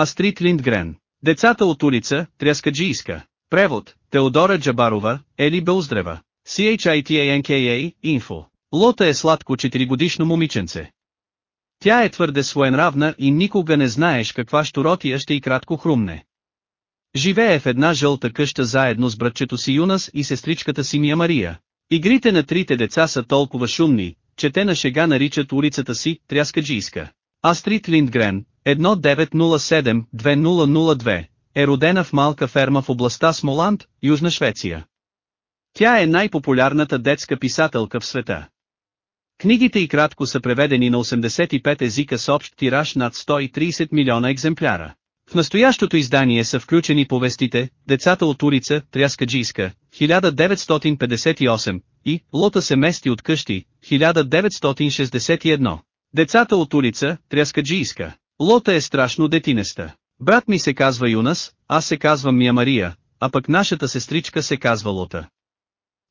Астрид Линдгрен. Децата от улица, Тряскаджийска. Превод, Теодора Джабарова, Ели Бълздрева. CHITANKA, Info. Лота е сладко 4-годишно момиченце. Тя е твърде своенравна и никога не знаеш каква щуротия ще и кратко хрумне. Живее в една жълта къща заедно с братчето си Юнас и сестричката си Мия Мария. Игрите на трите деца са толкова шумни, че те на шега наричат улицата си Тряскаджийска. Астрид Линдгрен, 1907-2002, е родена в малка ферма в областта Смоланд, Южна Швеция. Тя е най-популярната детска писателка в света. Книгите и кратко са преведени на 85 езика с общ тираж над 130 милиона екземпляра. В настоящото издание са включени повестите «Децата от улица, Тряскаджийска», 1958, и «Лота се мести от къщи», 1961. Децата от улица, Тряскаджийска. Лота е страшно детинеста. Брат ми се казва Юнас, аз се казвам Мия Мария, а пък нашата сестричка се казва Лота.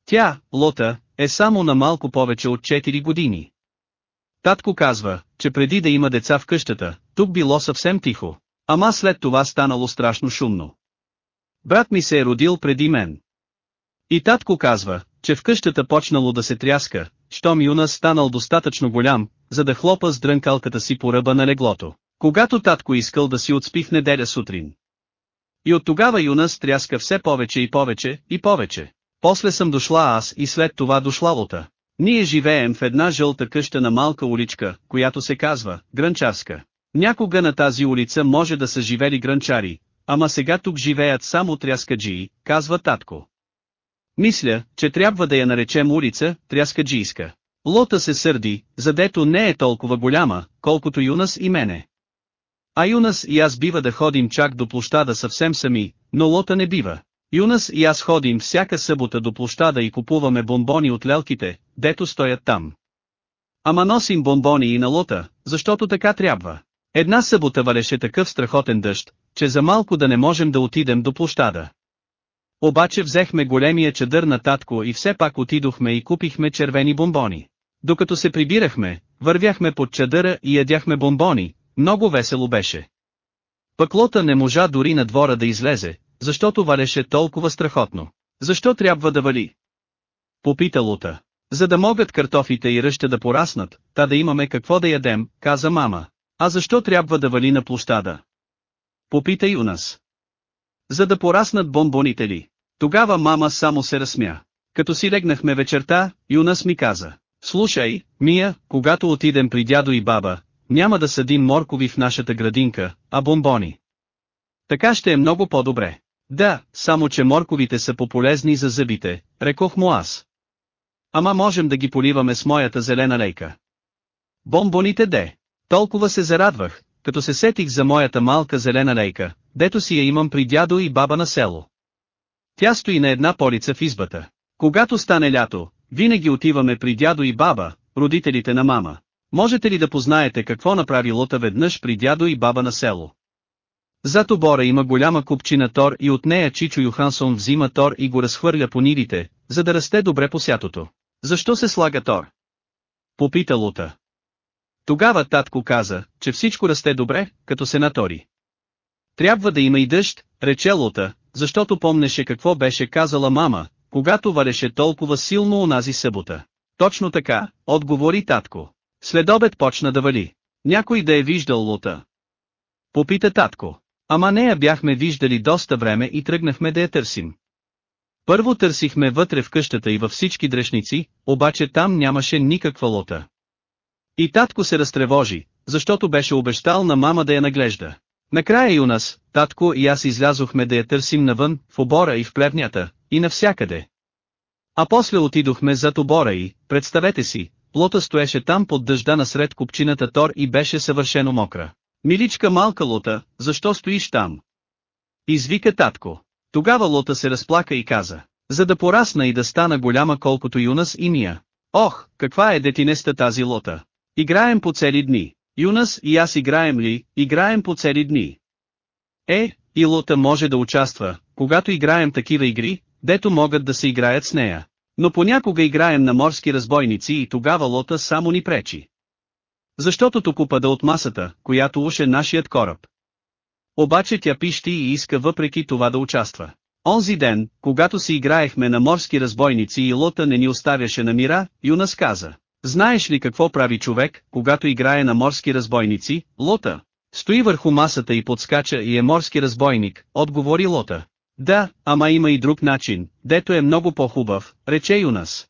Тя, Лота, е само на малко повече от 4 години. Татко казва, че преди да има деца в къщата, тук било съвсем тихо. Ама след това станало страшно шумно. Брат ми се е родил преди мен. И татко казва, че в къщата почнало да се тряска, щом Юна станал достатъчно голям, за да хлопа с дрънкалката си по ръба на леглото, когато татко искал да си отспи в неделя сутрин. И от тогава Юнас тряска все повече и повече, и повече. После съм дошла аз и след това дошла Лота. Ние живеем в една жълта къща на малка уличка, която се казва Гранчарска. Някога на тази улица може да са живели гранчари, ама сега тук живеят само тряскаджии, казва татко. Мисля, че трябва да я наречем улица, тряскаджийска. Лота се сърди, задето не е толкова голяма, колкото Юнас и мене. А Юнас и аз бива да ходим чак до площада съвсем сами, но Лота не бива. Юнас и аз ходим всяка събота до площада и купуваме бомбони от лелките, дето стоят там. Ама носим бомбони и на Лота, защото така трябва. Една събота валеше такъв страхотен дъжд, че за малко да не можем да отидем до площада. Обаче взехме големия чадър на татко и все пак отидохме и купихме червени бомбони. Докато се прибирахме, вървяхме под чадъра и ядяхме бомбони, много весело беше. Пъклота не можа дори на двора да излезе, защото валеше толкова страхотно. Защо трябва да вали? Попита Лута. За да могат картофите и ръща да пораснат, та да имаме какво да ядем, каза мама. А защо трябва да вали на площада? Попитай у нас. За да пораснат бомбоните ли? Тогава мама само се разсмя. Като си легнахме вечерта, Юнас ми каза. Слушай, Мия, когато отидем при дядо и баба, няма да съдим моркови в нашата градинка, а бомбони. Така ще е много по-добре. Да, само че морковите са пополезни за зъбите, рекох му аз. Ама можем да ги поливаме с моята зелена лейка. Бомбоните де. Толкова се зарадвах, като се сетих за моята малка зелена лейка, дето си я имам при дядо и баба на село. Тя стои на една полица в избата. Когато стане лято, винаги отиваме при дядо и баба, родителите на мама. Можете ли да познаете какво направи Лота веднъж при дядо и баба на село? Зато бора има голяма купчина тор и от нея Чичо Йохансон взима тор и го разхвърля по нивите, за да расте добре по сятото. Защо се слага тор? Попита Лута. Тогава татко каза, че всичко расте добре, като се натори. Трябва да има и дъжд, рече Лута, защото помнеше какво беше казала мама, когато валеше толкова силно онази събота. Точно така, отговори татко. След обед почна да вали. Някой да е виждал Лута. Попита татко. Ама нея бяхме виждали доста време и тръгнахме да я търсим. Първо търсихме вътре в къщата и във всички дрешници, обаче там нямаше никаква лота. И татко се разтревожи, защото беше обещал на мама да я наглежда. Накрая и у нас, татко и аз излязохме да я търсим навън, в обора и в плевнята, и навсякъде. А после отидохме зад обора и, представете си, лота стоеше там под дъжда насред купчината тор и беше съвършено мокра. Миличка малка Лота, защо стоиш там? Извика татко. Тогава Лота се разплака и каза, за да порасна и да стана голяма колкото Юнас и Мия. Ох, каква е детинеста тази Лота. Играем по цели дни. Юнас и аз играем ли, играем по цели дни. Е, и Лота може да участва, когато играем такива игри, дето могат да се играят с нея. Но понякога играем на морски разбойници и тогава Лота само ни пречи. Защото тук упада от масата, която уше нашият кораб. Обаче тя пищи и иска въпреки това да участва. Онзи ден, когато си играехме на морски разбойници и лота не ни оставяше на мира, Юнас каза. Знаеш ли какво прави човек, когато играе на морски разбойници, лота? Стои върху масата и подскача и е морски разбойник, отговори лота. Да, ама има и друг начин, дето е много по-хубав, рече Юнас.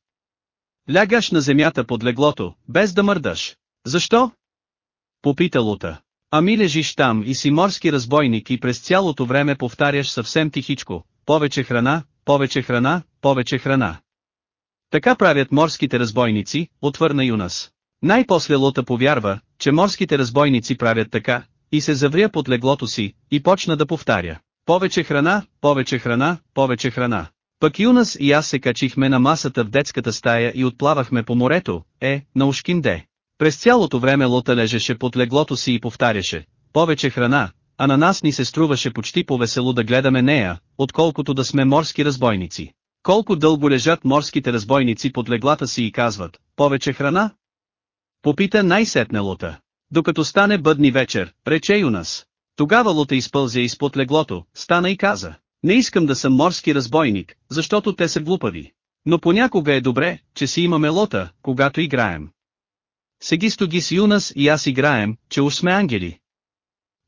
Лягаш на земята под леглото, без да мърдаш. Защо? Попита Лута. Ами лежиш там и си морски разбойник и през цялото време повтаряш съвсем тихичко, повече храна, повече храна, повече храна. Така правят морските разбойници, отвърна Юнас. Най-после Лута повярва, че морските разбойници правят така, и се завря под леглото си, и почна да повтаря. Повече храна, повече храна, повече храна. Пък Юнас и аз се качихме на масата в детската стая и отплавахме по морето, е, на Ушкинде. През цялото време Лота лежеше под леглото си и повтаряше, повече храна, а на нас ни се струваше почти повесело да гледаме нея, отколкото да сме морски разбойници. Колко дълго лежат морските разбойници под леглата си и казват, повече храна? Попита най-сетне Лота. Докато стане бъдни вечер, рече Юнас. Тогава Лота изпълзя изпод леглото, стана и каза. Не искам да съм морски разбойник, защото те са глупави. Но понякога е добре, че си имаме лота, когато играем. Сегисто ги с Юнас и аз играем, че уж сме ангели.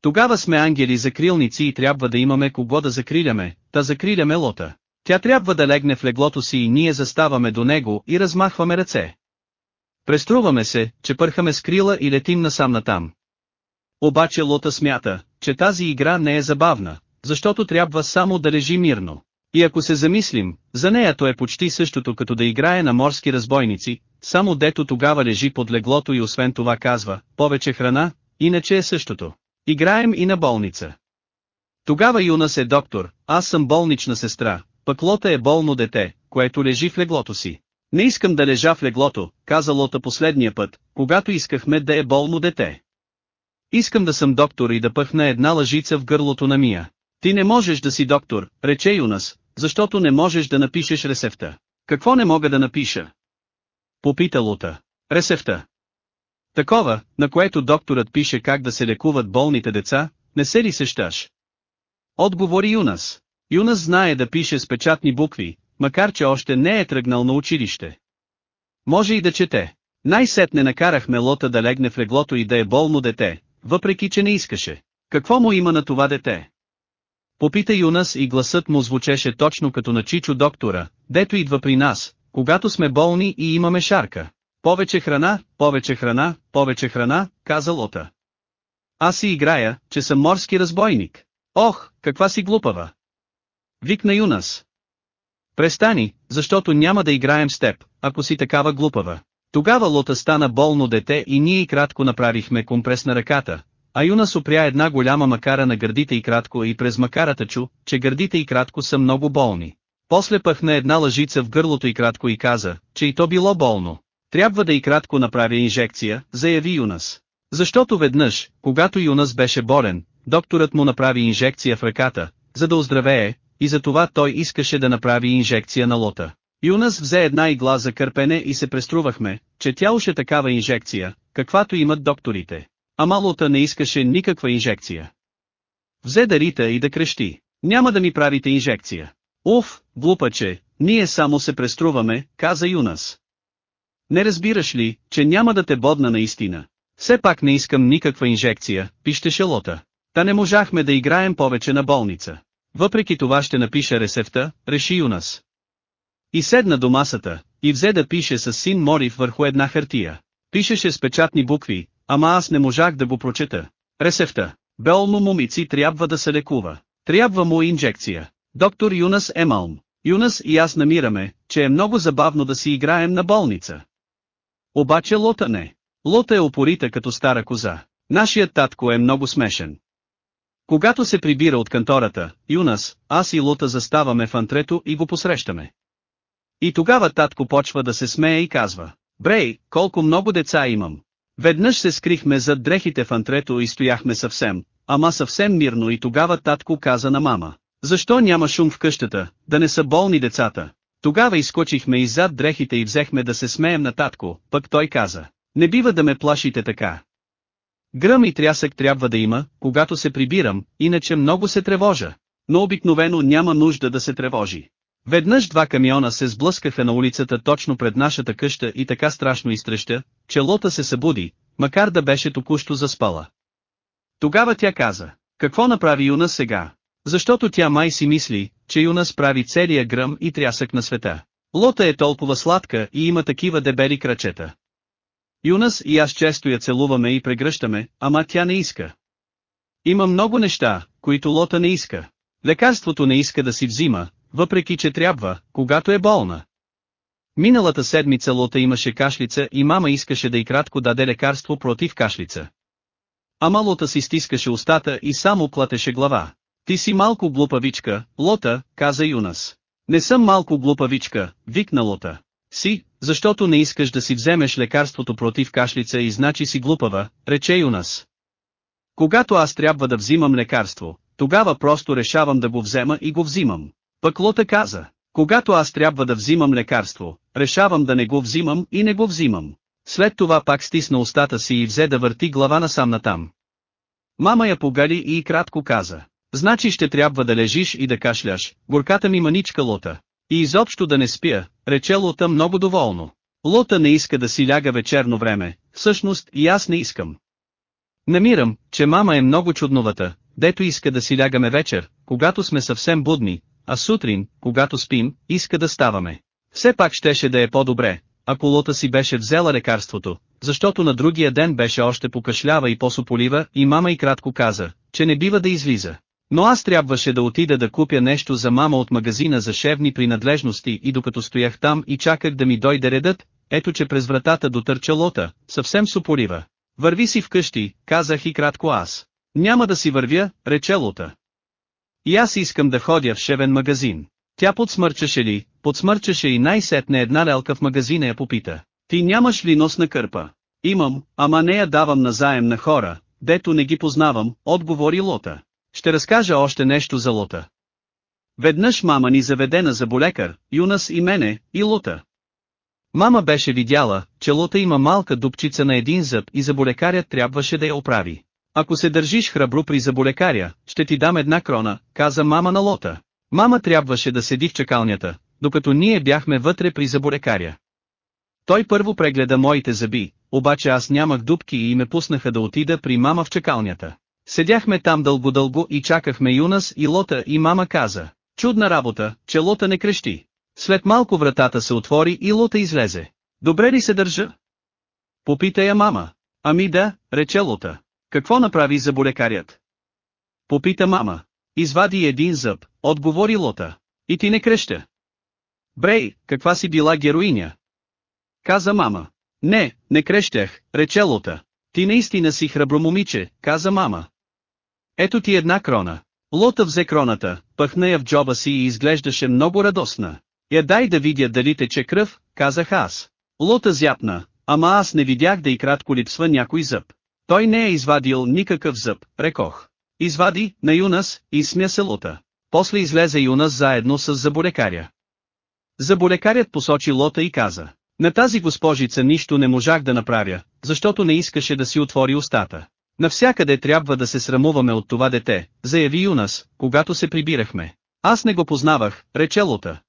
Тогава сме ангели закрилници и трябва да имаме кого да закриляме, да закриляме лота. Тя трябва да легне в леглото си и ние заставаме до него и размахваме ръце. Преструваме се, че пърхаме с крила и летим насам натам. Обаче Лота смята, че тази игра не е забавна, защото трябва само да лежи мирно. И ако се замислим, за нея то е почти същото като да играе на морски разбойници, само дето тогава лежи под леглото и освен това казва, повече храна, иначе е същото. Играем и на болница. Тогава Юнас е доктор, аз съм болнична сестра, пък Лота е болно дете, което лежи в леглото си. Не искам да лежа в леглото, каза Лота последния път, когато искахме да е болно дете. Искам да съм доктор и да пъхна една лъжица в гърлото на Мия. Ти не можеш да си доктор, рече Юнас, защото не можеш да напишеш ресефта. Какво не мога да напиша? Попита Лута. Ресефта. Такова, на което докторът пише как да се лекуват болните деца, не се ли сещаш? Отговори Юнас. Юнас знае да пише с печатни букви, макар че още не е тръгнал на училище. Може и да чете. Най-сетне накарахме Лота да легне в леглото и да е болно дете, въпреки че не искаше. Какво му има на това дете? Попита Юнас и гласът му звучеше точно като на Чичо доктора, дето идва при нас, когато сме болни и имаме шарка. Повече храна, повече храна, повече храна, каза Лота. Аз си играя, че съм морски разбойник. Ох, каква си глупава! Викна Юнас. Престани, защото няма да играем с теб, ако си такава глупава. Тогава Лота стана болно дете и ние и кратко направихме компрес на ръката, а Юнас опря една голяма макара на гърдите и кратко и през макарата чу, че гърдите и кратко са много болни. После пъхна една лъжица в гърлото и кратко и каза, че и то било болно. Трябва да и кратко направя инжекция, заяви Юнас. Защото веднъж, когато Юнас беше болен, докторът му направи инжекция в ръката, за да оздравее, и за това той искаше да направи инжекция на лота. Юнас взе една игла за кърпене и се преструвахме, че тя уж е такава инжекция, каквато имат докторите. А малота не искаше никаква инжекция. Взе да рита и да крещи. Няма да ми правите инжекция. Уф, глупаче, ние само се преструваме, каза Юнас. Не разбираш ли, че няма да те бодна наистина? Все пак не искам никаква инжекция, пищеше Лота. Та не можахме да играем повече на болница. Въпреки това ще напиша ресефта, реши Юнас. И седна до масата, и взе да пише с син Морив върху една хартия. Пишеше с печатни букви, ама аз не можах да го прочета. Ресефта. Белмо момици трябва да се лекува. Трябва му инжекция. Доктор Юнас Емалм. Юнас и аз намираме, че е много забавно да си играем на болница. Обаче Лота не. Лота е опорита като стара коза. Нашият татко е много смешен. Когато се прибира от кантората, Юнас, аз и Лота заставаме в антрето и го посрещаме. И тогава татко почва да се смее и казва, Брей, колко много деца имам. Веднъж се скрихме зад дрехите в антрето и стояхме съвсем, ама съвсем мирно и тогава татко каза на мама. Защо няма шум в къщата, да не са болни децата? Тогава изкочихме иззад дрехите и взехме да се смеем на татко, пък той каза. Не бива да ме плашите така. Гръм и трясък трябва да има, когато се прибирам, иначе много се тревожа. Но обикновено няма нужда да се тревожи. Веднъж два камиона се сблъскаха на улицата точно пред нашата къща и така страшно изтреща, че Лота се събуди, макар да беше току-що заспала. Тогава тя каза, какво направи Юна сега? Защото тя май си мисли, че Юнас прави целия гръм и трясък на света. Лота е толкова сладка и има такива дебели крачета. Юнас и аз често я целуваме и прегръщаме, ама тя не иска. Има много неща, които Лота не иска. Лекарството не иска да си взима, въпреки че трябва, когато е болна. Миналата седмица Лота имаше кашлица и мама искаше да и кратко даде лекарство против кашлица. Ама Лота си стискаше устата и само платеше глава. Ти си малко глупавичка, Лота, каза Юнас. Не съм малко глупавичка, викна Лота. Си, защото не искаш да си вземеш лекарството против кашлица и значи си глупава, рече Юнас. Когато аз трябва да взимам лекарство, тогава просто решавам да го взема и го взимам. Пък Лота каза, когато аз трябва да взимам лекарство, решавам да не го взимам и не го взимам. След това пак стисна устата си и взе да върти глава насам натам. Мама я погали и кратко каза. Значи ще трябва да лежиш и да кашляш, горката ми маничка Лота. И изобщо да не спя, рече Лота много доволно. Лота не иска да си ляга вечерно време, всъщност и аз не искам. Намирам, че мама е много чудновата, дето иска да си лягаме вечер, когато сме съвсем будни, а сутрин, когато спим, иска да ставаме. Все пак щеше да е по-добре, ако Лота си беше взела лекарството, защото на другия ден беше още покашлява и по-сополива и мама и кратко каза, че не бива да излиза. Но аз трябваше да отида да купя нещо за мама от магазина за шевни принадлежности и докато стоях там и чаках да ми дойде редът, ето че през вратата дотърча лота, съвсем супорива. Върви си вкъщи, казах и кратко аз. Няма да си вървя, рече лота. И аз искам да ходя в шевен магазин. Тя подсмърчаше ли, подсмърчаше и най-сетне една лелка в магазина я попита. Ти нямаш ли носна кърпа? Имам, ама не я давам назаем на хора, дето не ги познавам, отговори Лота. Ще разкажа още нещо за Лота. Веднъж мама ни заведе на заболекар, Юнас и мене, и Лота. Мама беше видяла, че Лота има малка дупчица на един зъб и заболекарят трябваше да я оправи. Ако се държиш храбро при заболекаря, ще ти дам една крона, каза мама на Лота. Мама трябваше да седи в чакалнята, докато ние бяхме вътре при заболекаря. Той първо прегледа моите зъби, обаче аз нямах дупки и ме пуснаха да отида при мама в чакалнята. Седяхме там дълго-дълго и чакахме Юнас и Лота и мама каза, чудна работа, че Лота не крещи. След малко вратата се отвори и Лота излезе. Добре ли се държа? Попита я мама. Ами да, рече Лота. Какво направи заболекарят? Попита мама. Извади един зъб, отговори Лота. И ти не креща. Брей, каква си била героиня? Каза мама. Не, не крещях, рече Лота. Ти наистина си храбро момиче, каза мама. Ето ти една крона. Лота взе кроната, пъхна я в джоба си и изглеждаше много радостна. Я дай да видя дали тече кръв, казах аз. Лота зяпна, ама аз не видях да и кратко липсва някой зъб. Той не е извадил никакъв зъб, рекох. Извади, на Юнас, и смя се Лота. После излезе Юнас заедно с заболекаря. Заболекарят посочи Лота и каза. На тази госпожица нищо не можах да направя, защото не искаше да си отвори устата. Навсякъде трябва да се срамуваме от това дете, заяви Юнас, когато се прибирахме. Аз не го познавах, рече Лота.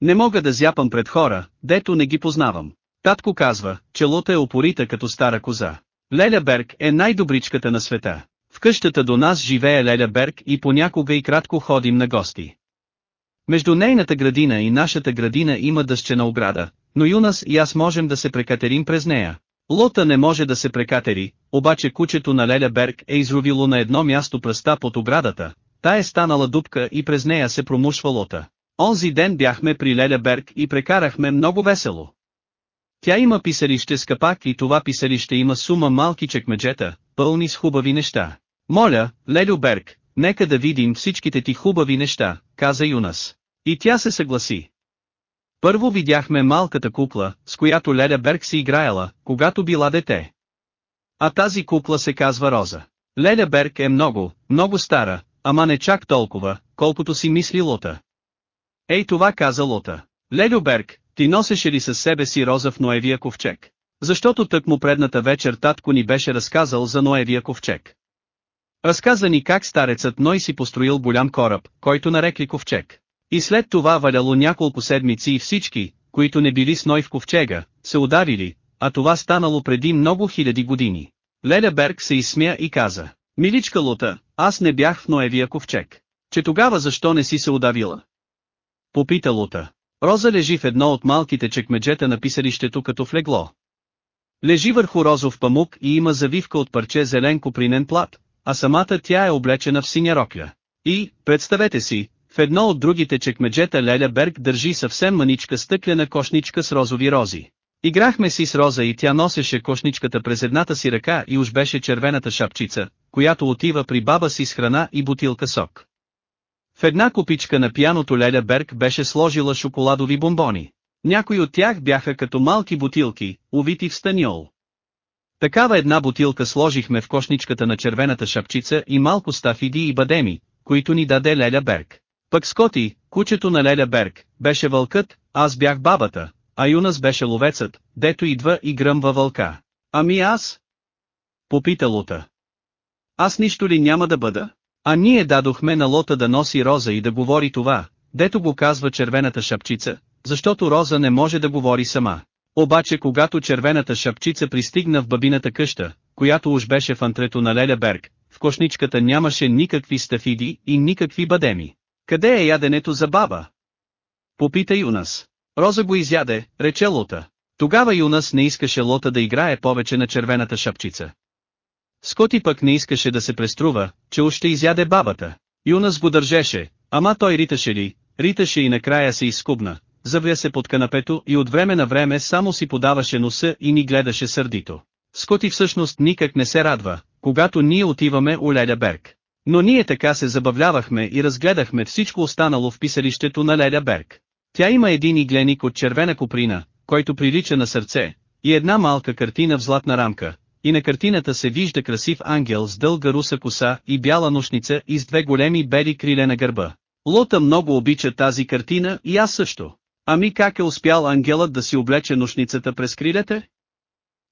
Не мога да зяпам пред хора, дето не ги познавам. Татко казва, че Лота е опорита като стара коза. Леля Берг е най-добричката на света. В къщата до нас живее Леля Берг и понякога и кратко ходим на гости. Между нейната градина и нашата градина има дъщена ограда, но Юнас и аз можем да се прекатерим през нея. Лота не може да се прекатери, обаче кучето на Леля Берг е изровило на едно място пръста под оградата, та е станала дупка и през нея се промушва Лота. Онзи ден бяхме при Леля Берг и прекарахме много весело. Тя има писалище с капак и това писалище има сума малки чекмеджета, пълни с хубави неща. Моля, Лелю Берг, нека да видим всичките ти хубави неща, каза Юнас. И тя се съгласи. Първо видяхме малката кукла, с която Леля Берг си играела, когато била дете. А тази кукла се казва Роза. Леля Берг е много, много стара, ама не чак толкова, колкото си мисли Лота. Ей това каза Лота. Лелю Берг, ти носеше ли със себе си Роза в Ноевия ковчег? Защото тък му предната вечер татко ни беше разказал за Ноевия ковчег. Разказа ни как старецът Ной си построил голям кораб, който нарекли ковчег. И след това валяло няколко седмици и всички, които не били с Ной в ковчега, се ударили, а това станало преди много хиляди години. Леля Берг се изсмя и каза, Миличка Лута, аз не бях в Ноевия ковчег. Че тогава защо не си се удавила? Попита Лута. Роза лежи в едно от малките чекмеджета на писарището като в легло. Лежи върху розов памук и има завивка от парче зелен копринен плат, а самата тя е облечена в синя рокля. И, представете си, в едно от другите чекмеджета Леля Берг държи съвсем маничка стъклена кошничка с розови рози. Играхме си с Роза и тя носеше кошничката през едната си ръка и уж беше червената шапчица, която отива при баба си с храна и бутилка сок. В една копичка на пияното Леля Берг беше сложила шоколадови бомбони. Някои от тях бяха като малки бутилки, увити в станиол. Такава една бутилка сложихме в кошничката на червената шапчица и малко стафиди и бадеми, които ни даде Леля Берг. Пък Скоти, кучето на Леля Берг, беше вълкът, аз бях бабата, а Юнас беше ловецът, дето идва и гръмва вълка. Ами аз? Попита Лута. Аз нищо ли няма да бъда? А ние дадохме на Лота да носи Роза и да говори това, дето го казва червената шапчица, защото Роза не може да говори сама. Обаче когато червената шапчица пристигна в бабината къща, която уж беше в антрето на Леля Берг, в кошничката нямаше никакви стафиди и никакви бадеми. Къде е яденето за баба? Попита Юнас. Роза го изяде, рече Лота. Тогава Юнас не искаше Лота да играе повече на червената шапчица. Скоти пък не искаше да се преструва, че още изяде бабата. Юнас го държеше, ама той риташе ли, риташе и накрая се изскубна, завря се под канапето и от време на време само си подаваше носа и ни гледаше сърдито. Скоти всъщност никак не се радва, когато ние отиваме у Леля Берг. Но ние така се забавлявахме и разгледахме всичко останало в писалището на Леля Берг. Тя има един игленик от червена коприна, който прилича на сърце, и една малка картина в златна рамка, и на картината се вижда красив ангел с дълга руса коса и бяла нощница и с две големи бели криле на гърба. Лота много обича тази картина и аз също. Ами как е успял ангелът да си облече нощницата през крилете?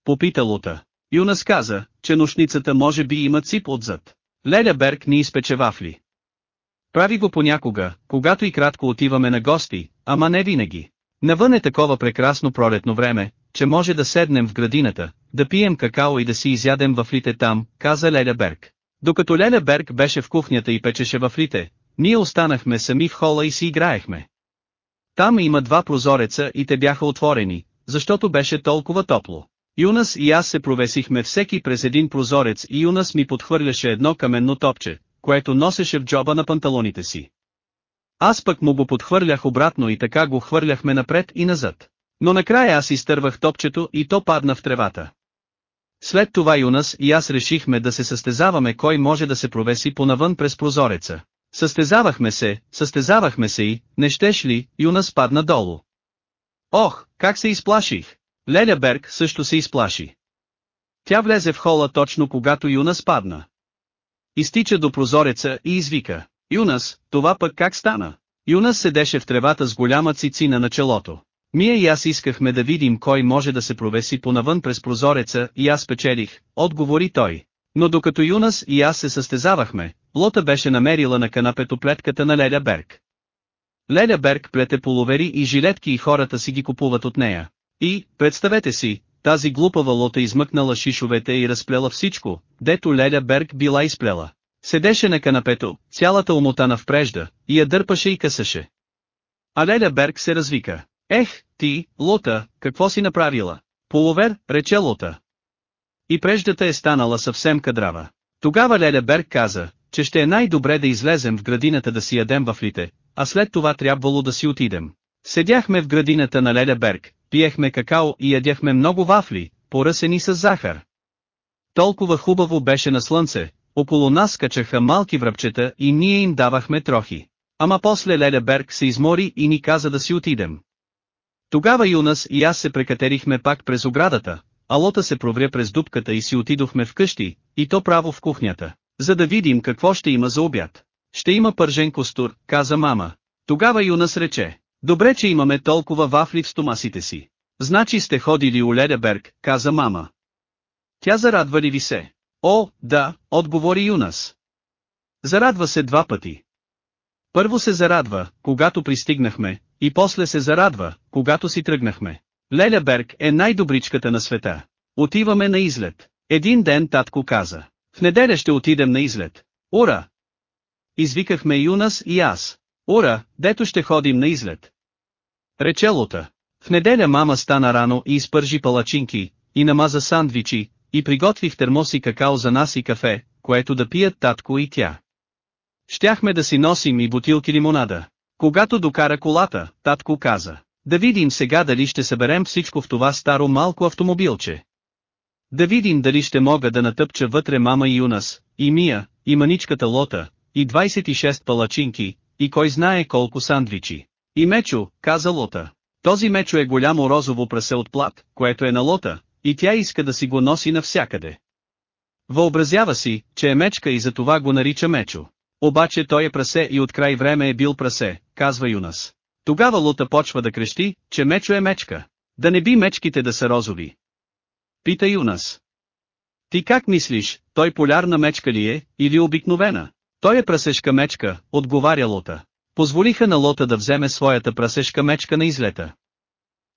Попита Лута. Юнас каза, че нощницата може би има цип отзад. Леля Берг ни изпече вафли. Прави го понякога, когато и кратко отиваме на гости, ама не винаги. Навън е такова прекрасно пролетно време, че може да седнем в градината, да пием какао и да си изядем вафлите там, каза Леля Берг. Докато Леля Берг беше в кухнята и печеше вафлите, ние останахме сами в хола и си играехме. Там има два прозореца и те бяха отворени, защото беше толкова топло. Юнас и аз се провесихме всеки през един прозорец и Юнас ми подхвърляше едно каменно топче, което носеше в джоба на панталоните си. Аз пък му го подхвърлях обратно и така го хвърляхме напред и назад. Но накрая аз изтървах топчето и то падна в тревата. След това Юнас и аз решихме да се състезаваме кой може да се провеси понавън през прозореца. Състезавахме се, състезавахме се и, не щеш ли, Юнас падна долу. Ох, как се изплаших! Леля Берг също се изплаши. Тя влезе в хола точно когато Юнас падна. Изтича до прозореца и извика. Юнас, това пък как стана? Юнас седеше в тревата с голяма цицина на челото. Мия и аз искахме да видим кой може да се провеси понавън през прозореца и аз печелих, отговори той. Но докато Юнас и аз се състезавахме, Лота беше намерила на канапето плетката на Леля Берг. Леля Берг плете половери и жилетки и хората си ги купуват от нея. И, представете си, тази глупава Лота измъкнала шишовете и разплела всичко, дето Леля Берг била изплела. Седеше на канапето, цялата умотана в прежда, и я дърпаше и късаше. А Леля Берг се развика. Ех, ти, Лота, какво си направила? Половер, рече Лота. И преждата е станала съвсем кадрава. Тогава Леля Берг каза, че ще е най-добре да излезем в градината да си ядем вафлите, а след това трябвало да си отидем. Седяхме в градината на Леля Берг, пиехме какао и ядяхме много вафли, поръсени с захар. Толкова хубаво беше на слънце, около нас качаха малки връбчета и ние им давахме трохи. Ама после Леля Берг се измори и ни каза да си отидем. Тогава Юнас и аз се прекатерихме пак през оградата, а Лота се провря през дупката и си отидохме вкъщи, и то право в кухнята, за да видим какво ще има за обяд. Ще има пържен костур, каза мама. Тогава Юнас рече, добре че имаме толкова вафли в стомасите си. Значи сте ходили у Ледеберг, каза мама. Тя зарадва ли ви се? О, да, отговори Юнас. Зарадва се два пъти. Първо се зарадва, когато пристигнахме, и после се зарадва, когато си тръгнахме. Леляберг е най-добричката на света. Отиваме на излет. Един ден татко каза. В неделя ще отидем на излет. Ура! Извикахме Юнас и аз. Ура, дето ще ходим на излет. Рече Лута. В неделя мама стана рано и изпържи палачинки, и намаза сандвичи, и приготви в термоси какао за нас и кафе, което да пият татко и тя. Щяхме да си носим и бутилки лимонада. Когато докара колата, татко каза, да видим сега дали ще съберем всичко в това старо малко автомобилче. Да видим дали ще мога да натъпча вътре мама и Юнас, и Мия, и маничката Лота, и 26 палачинки, и кой знае колко сандвичи. И Мечо, каза Лота. Този Мечо е голямо розово прасе от плат, което е на Лота, и тя иска да си го носи навсякъде. Въобразява си, че е мечка и затова го нарича Мечо. Обаче той е прасе и от край време е бил прасе, казва Юнас. Тогава Лута почва да крещи, че Мечо е мечка. Да не би мечките да са розови. Пита Юнас. Ти как мислиш, той полярна мечка ли е, или обикновена? Той е прасешка мечка, отговаря Лота. Позволиха на Лота да вземе своята прасешка мечка на излета.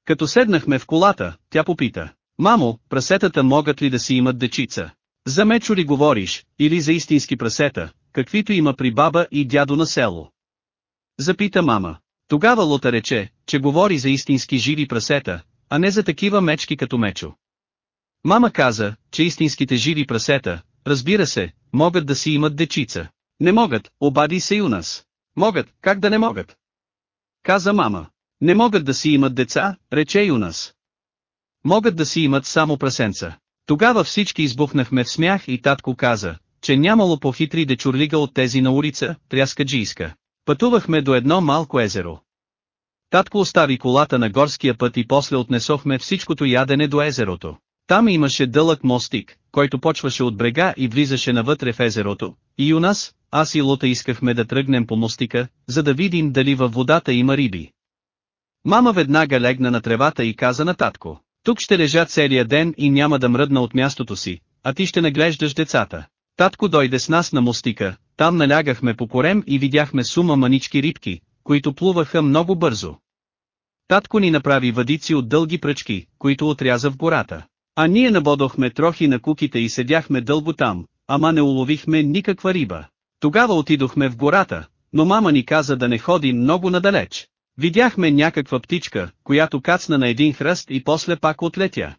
Като седнахме в колата, тя попита. Мамо, прасетата могат ли да си имат дечица? За мечо ли говориш, или за истински прасета, каквито има при баба и дядо на село? Запита мама. Тогава Лота рече, че говори за истински живи прасета, а не за такива мечки като мечо. Мама каза, че истинските живи прасета, разбира се, могат да си имат дечица. Не могат, обади се и у. Могат, как да не могат? Каза мама. Не могат да си имат деца, рече и у. Могат да си имат само прасенца. Тогава всички избухнахме в смях и татко каза, че нямало по-хитри дечурлига от тези на улица, Тряскаджийска. Пътувахме до едно малко езеро. Татко остави колата на горския път и после отнесохме всичкото ядене до езерото. Там имаше дълъг мостик, който почваше от брега и влизаше навътре в езерото, и у нас, аз и Лота искахме да тръгнем по мостика, за да видим дали във водата има риби. Мама веднага легна на тревата и каза на татко, тук ще лежа целия ден и няма да мръдна от мястото си, а ти ще наглеждаш децата. Татко дойде с нас на мостика, там налягахме по корем и видяхме сума манички рибки, които плуваха много бързо. Татко ни направи въдици от дълги пръчки, които отряза в гората. А ние набодохме трохи на куките и седяхме дълго там, ама не уловихме никаква риба. Тогава отидохме в гората, но мама ни каза да не ходим много надалеч. Видяхме някаква птичка, която кацна на един хръст и после пак отлетя.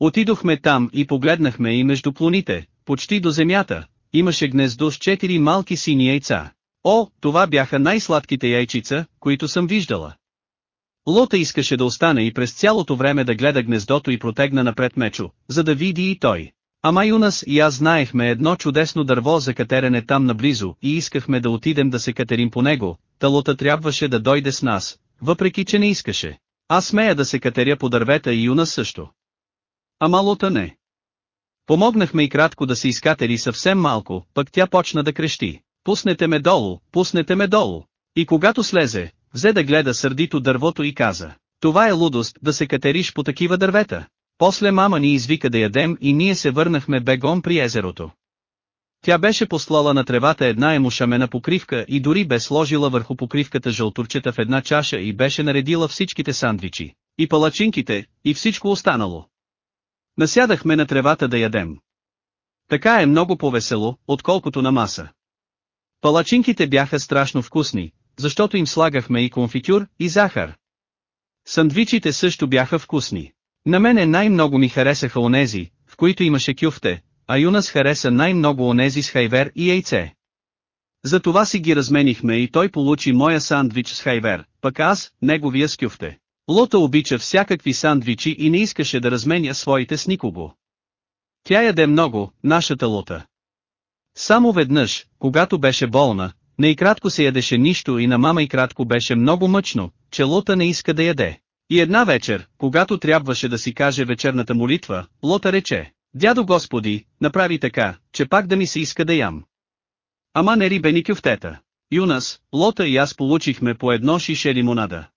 Отидохме там и погледнахме и между плоните, почти до земята, имаше гнездо с четири малки сини яйца. О, това бяха най-сладките яйчица, които съм виждала. Лота искаше да остане и през цялото време да гледа гнездото и протегна напред мечо, за да види и той. Ама Юнас и аз знаехме едно чудесно дърво за катерене там наблизо и искахме да отидем да се катерим по него, талота трябваше да дойде с нас, въпреки че не искаше. Аз смея да се катеря по дървета и Юнас също. Ама Лота не. Помогнахме и кратко да се изкатери съвсем малко, пък тя почна да крещи. Пуснете ме долу, пуснете ме долу. И когато слезе, взе да гледа сърдито дървото и каза, това е лудост да се катериш по такива дървета. После мама ни извика да ядем и ние се върнахме бегом при езерото. Тя беше послала на тревата една емушамена покривка и дори бе сложила върху покривката жълтурчета в една чаша и беше наредила всичките сандвичи, и палачинките, и всичко останало. Насядахме на тревата да ядем. Така е много по-весело, отколкото на маса. Палачинките бяха страшно вкусни, защото им слагахме и конфитюр, и захар. Сандвичите също бяха вкусни. На мене най-много ми харесаха онези, в които имаше кюфте, а Юнас хареса най-много онези с хайвер и яйце. Затова си ги разменихме и той получи моя сандвич с хайвер, пък аз, неговия с кюфте. Лота обича всякакви сандвичи и не искаше да разменя своите с никого. Тя яде много, нашата Лота. Само веднъж, когато беше болна, не и кратко се ядеше нищо и на мама и кратко беше много мъчно, че Лота не иска да яде. И една вечер, когато трябваше да си каже вечерната молитва, Лота рече, Дядо Господи, направи така, че пак да ми се иска да ям. Ама не рибени кюфтета. Юнас, Лота и аз получихме по едно шише лимонада.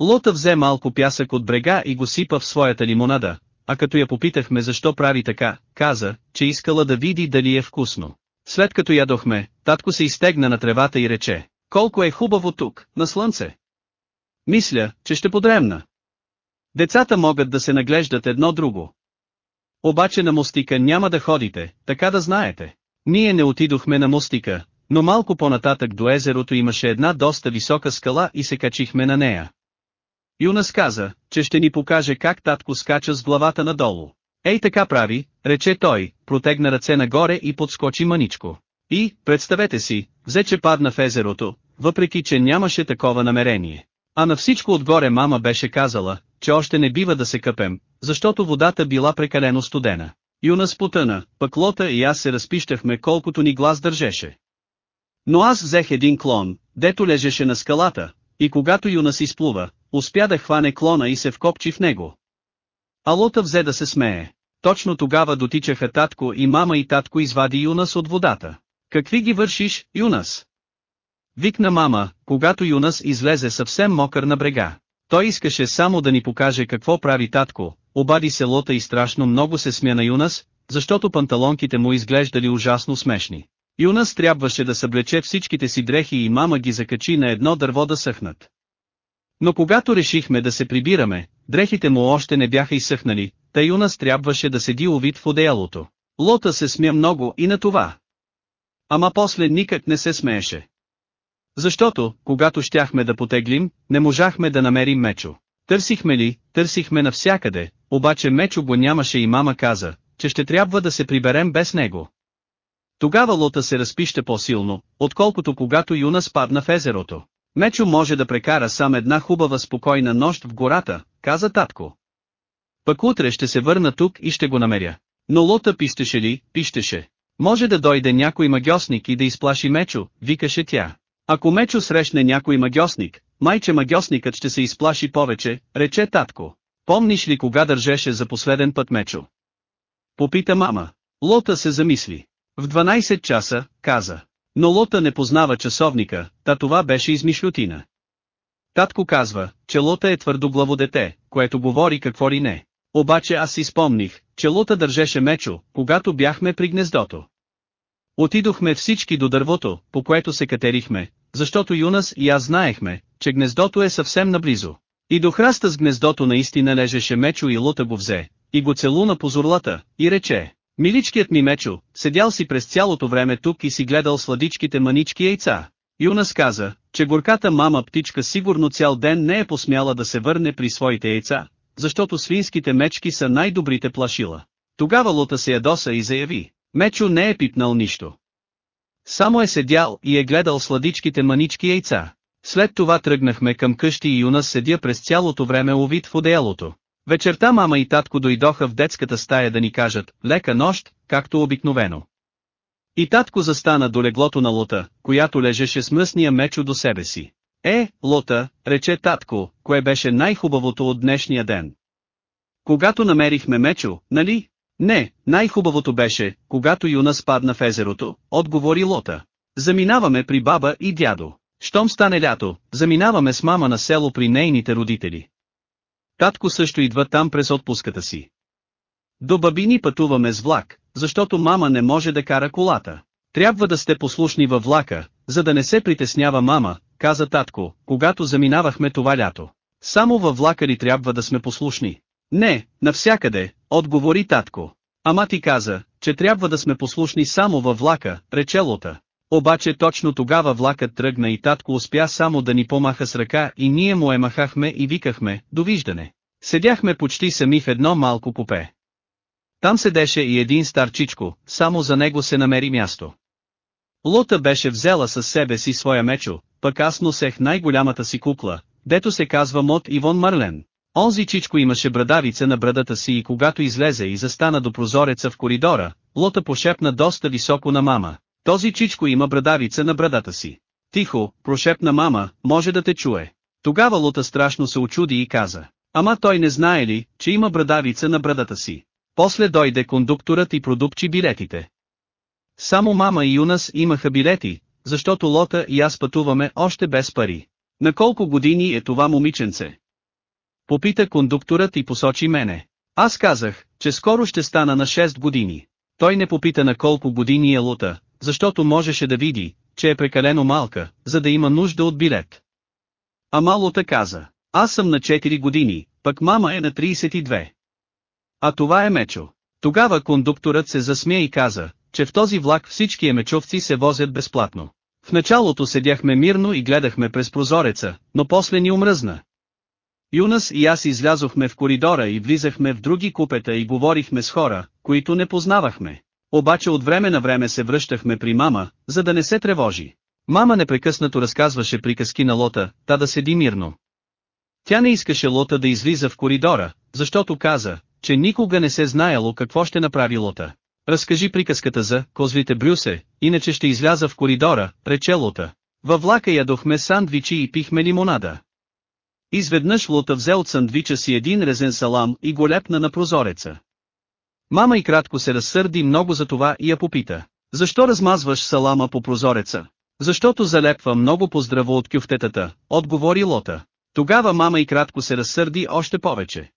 Лота взе малко пясък от брега и го сипа в своята лимонада, а като я попитахме защо прави така, каза, че искала да види дали е вкусно. След като ядохме, татко се изтегна на тревата и рече, колко е хубаво тук, на слънце. Мисля, че ще подремна. Децата могат да се наглеждат едно друго. Обаче на мостика няма да ходите, така да знаете. Ние не отидохме на мостика, но малко по-нататък до езерото имаше една доста висока скала и се качихме на нея. Юнас каза, че ще ни покаже как татко скача с главата надолу. Ей така прави, рече той, протегна ръце нагоре и подскочи мъничко. И, представете си, взе че падна в езерото, въпреки че нямаше такова намерение. А на всичко отгоре мама беше казала, че още не бива да се къпем, защото водата била прекалено студена. Юнас потъна, пък Лота и аз се разпищахме колкото ни глас държеше. Но аз взех един клон, дето лежеше на скалата, и когато Юнас изплува, успя да хване клона и се вкопчи в него. А Лота взе да се смее. Точно тогава дотичаха татко и мама и татко извади Юнас от водата. Какви ги вършиш, Юнас? Викна мама, когато Юнас излезе съвсем мокър на брега. Той искаше само да ни покаже какво прави татко, обади се Лота и страшно много се смя на Юнас, защото панталонките му изглеждали ужасно смешни. Юнас трябваше да съблече всичките си дрехи и мама ги закачи на едно дърво да съхнат. Но когато решихме да се прибираме, дрехите му още не бяха изсъхнали, тъй Юнас трябваше да седи увит в одеялото. Лота се смя много и на това. Ама после никак не се смееше. Защото, когато щяхме да потеглим, не можахме да намерим Мечо. Търсихме ли, търсихме навсякъде, обаче Мечо го нямаше и мама каза, че ще трябва да се приберем без него. Тогава лота се разпища по-силно, отколкото когато Юна спадна в езерото. Мечо може да прекара сам една хубава спокойна нощ в гората, каза татко. Пък утре ще се върна тук и ще го намеря. Но лота пищеше ли, пищеше. Може да дойде някой магиосник и да изплаши Мечо, викаше тя. Ако Мечо срещне някой магиосник, майче магиосникът ще се изплаши повече, рече татко. Помниш ли кога държеше за последен път Мечо? Попита мама. Лота се замисли. В 12 часа, каза. Но Лота не познава часовника, та това беше измишлютина. Татко казва, че Лота е твърдоглаво дете, което говори какво ли не. Обаче аз си спомних, че Лота държеше мечо, когато бяхме при гнездото. Отидохме всички до дървото, по което се катерихме, защото Юнас и аз знаехме, че гнездото е съвсем наблизо. И до храста с гнездото наистина лежеше мечо и Лота го взе, и го целуна по зорлата, и рече, Миличкият ми мечо, седял си през цялото време тук и си гледал сладичките манички яйца. Юнас каза, че горката мама птичка сигурно цял ден не е посмяла да се върне при своите яйца, защото свинските мечки са най-добрите плашила. Тогава Лота се ядоса и заяви, Мечо не е пипнал нищо. Само е седял и е гледал сладичките манички яйца. След това тръгнахме към къщи и Юнас седя през цялото време увит в одеялото. Вечерта мама и татко дойдоха в детската стая да ни кажат, лека нощ, както обикновено. И татко застана до леглото на Лота, която лежеше с мъсния мечо до себе си. Е, Лота, рече татко, кое беше най-хубавото от днешния ден. Когато намерихме мечо, нали? Не, най-хубавото беше, когато Юна спадна в езерото, отговори Лота. Заминаваме при баба и дядо. Щом стане лято, заминаваме с мама на село при нейните родители. Татко също идва там през отпуската си. До бабини пътуваме с влак, защото мама не може да кара колата. Трябва да сте послушни във влака, за да не се притеснява мама, каза татко, когато заминавахме това лято. Само във влака ли трябва да сме послушни? Не, навсякъде, отговори татко. Ама ти каза, че трябва да сме послушни само във влака, рече Лота. Обаче точно тогава влакът тръгна и татко успя само да ни помаха с ръка и ние му е махахме и викахме, довиждане. Седяхме почти сами в едно малко купе. Там седеше и един старчичко, само за него се намери място. Лота беше взела със себе си своя мечо, пък аз носех най-голямата си кукла, дето се казва Мот Ивон Марлен. Онзи чичко имаше брадавица на брадата си и когато излезе и застана до прозореца в коридора, Лота пошепна доста високо на мама. Този чичко има брадавица на брадата си. Тихо, прошепна мама, може да те чуе. Тогава Лота страшно се очуди и каза. Ама той не знае ли, че има брадавица на брадата си. После дойде кондукторът и продупчи билетите. Само мама и Юнас имаха билети, защото Лота и аз пътуваме още без пари. На колко години е това момиченце? Попита кондукторът и посочи мене. Аз казах, че скоро ще стана на 6 години. Той не попита на колко години е лута, защото можеше да види, че е прекалено малка, за да има нужда от билет. А малота каза, аз съм на 4 години, пък мама е на 32. А това е Мечо. Тогава кондукторът се засмя и каза, че в този влак всички емечовци се возят безплатно. В началото седяхме мирно и гледахме през прозореца, но после ни омръзна. Юнас и аз излязохме в коридора и влизахме в други купета и говорихме с хора, които не познавахме. Обаче от време на време се връщахме при мама, за да не се тревожи. Мама непрекъснато разказваше приказки на Лота, та да седи мирно. Тя не искаше Лота да излиза в коридора, защото каза, че никога не се знаело какво ще направи Лота. Разкажи приказката за козлите Брюсе, иначе ще изляза в коридора, рече Лота. Във влака ядохме сандвичи и пихме лимонада. Изведнъж Лота взе от сандвича си един резен салам и го лепна на прозореца. Мама и кратко се разсърди много за това и я попита. Защо размазваш салама по прозореца? Защото залепва много поздраво от кюфтетата, отговори Лота. Тогава мама и кратко се разсърди още повече.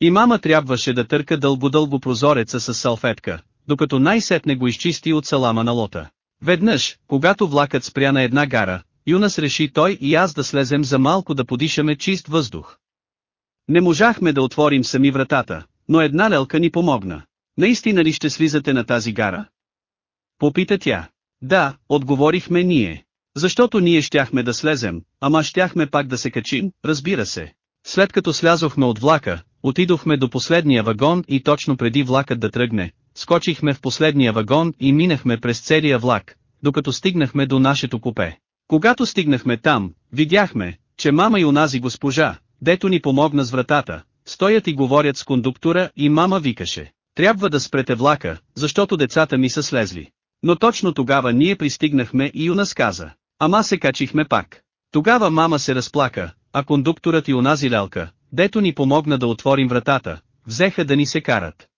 И мама трябваше да търка дълго-дълго прозореца с салфетка, докато най-сетне го изчисти от салама на лота. Веднъж, когато влакът спря на една гара, Юнас реши той и аз да слезем за малко да подишаме чист въздух. Не можахме да отворим сами вратата, но една лелка ни помогна. Наистина ли ще слизате на тази гара? Попита тя. Да, отговорихме ние. Защото ние щяхме да слезем, ама щяхме пак да се качим, разбира се. След като слязохме от влака, отидохме до последния вагон и точно преди влакът да тръгне, скочихме в последния вагон и минахме през целия влак, докато стигнахме до нашето купе. Когато стигнахме там, видяхме, че мама и онази госпожа, дето ни помогна с вратата, стоят и говорят с кондуктора и мама викаше. Трябва да спрете влака, защото децата ми са слезли. Но точно тогава ние пристигнахме и Юнас каза. Ама се качихме пак. Тогава мама се разплака, а кондукторът и онази лялка, дето ни помогна да отворим вратата, взеха да ни се карат.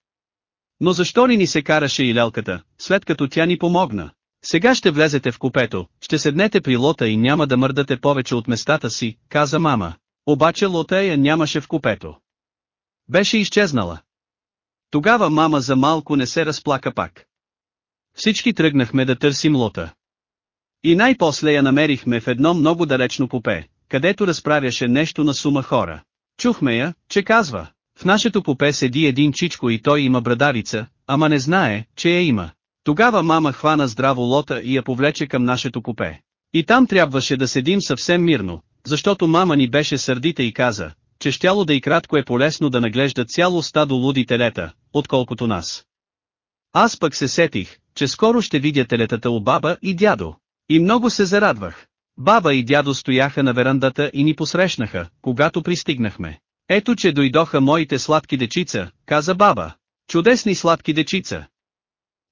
Но защо ли ни се караше и лялката, след като тя ни помогна? Сега ще влезете в купето, ще седнете при лота и няма да мърдате повече от местата си, каза мама. Обаче лота я нямаше в купето. Беше изчезнала. Тогава мама за малко не се разплака пак. Всички тръгнахме да търсим лота. И най-после я намерихме в едно много далечно купе, където разправяше нещо на сума хора. Чухме я, че казва, в нашето купе седи един чичко и той има брадарица, ама не знае, че я има. Тогава мама хвана здраво лота и я повлече към нашето купе. И там трябваше да седим съвсем мирно, защото мама ни беше сърдита и каза, че щяло да и кратко е полезно да наглежда цяло стадо луди телета, отколкото нас. Аз пък се сетих, че скоро ще видя телетата у баба и дядо. И много се зарадвах. Баба и дядо стояха на верандата и ни посрещнаха, когато пристигнахме. Ето че дойдоха моите сладки дечица, каза баба. Чудесни сладки дечица.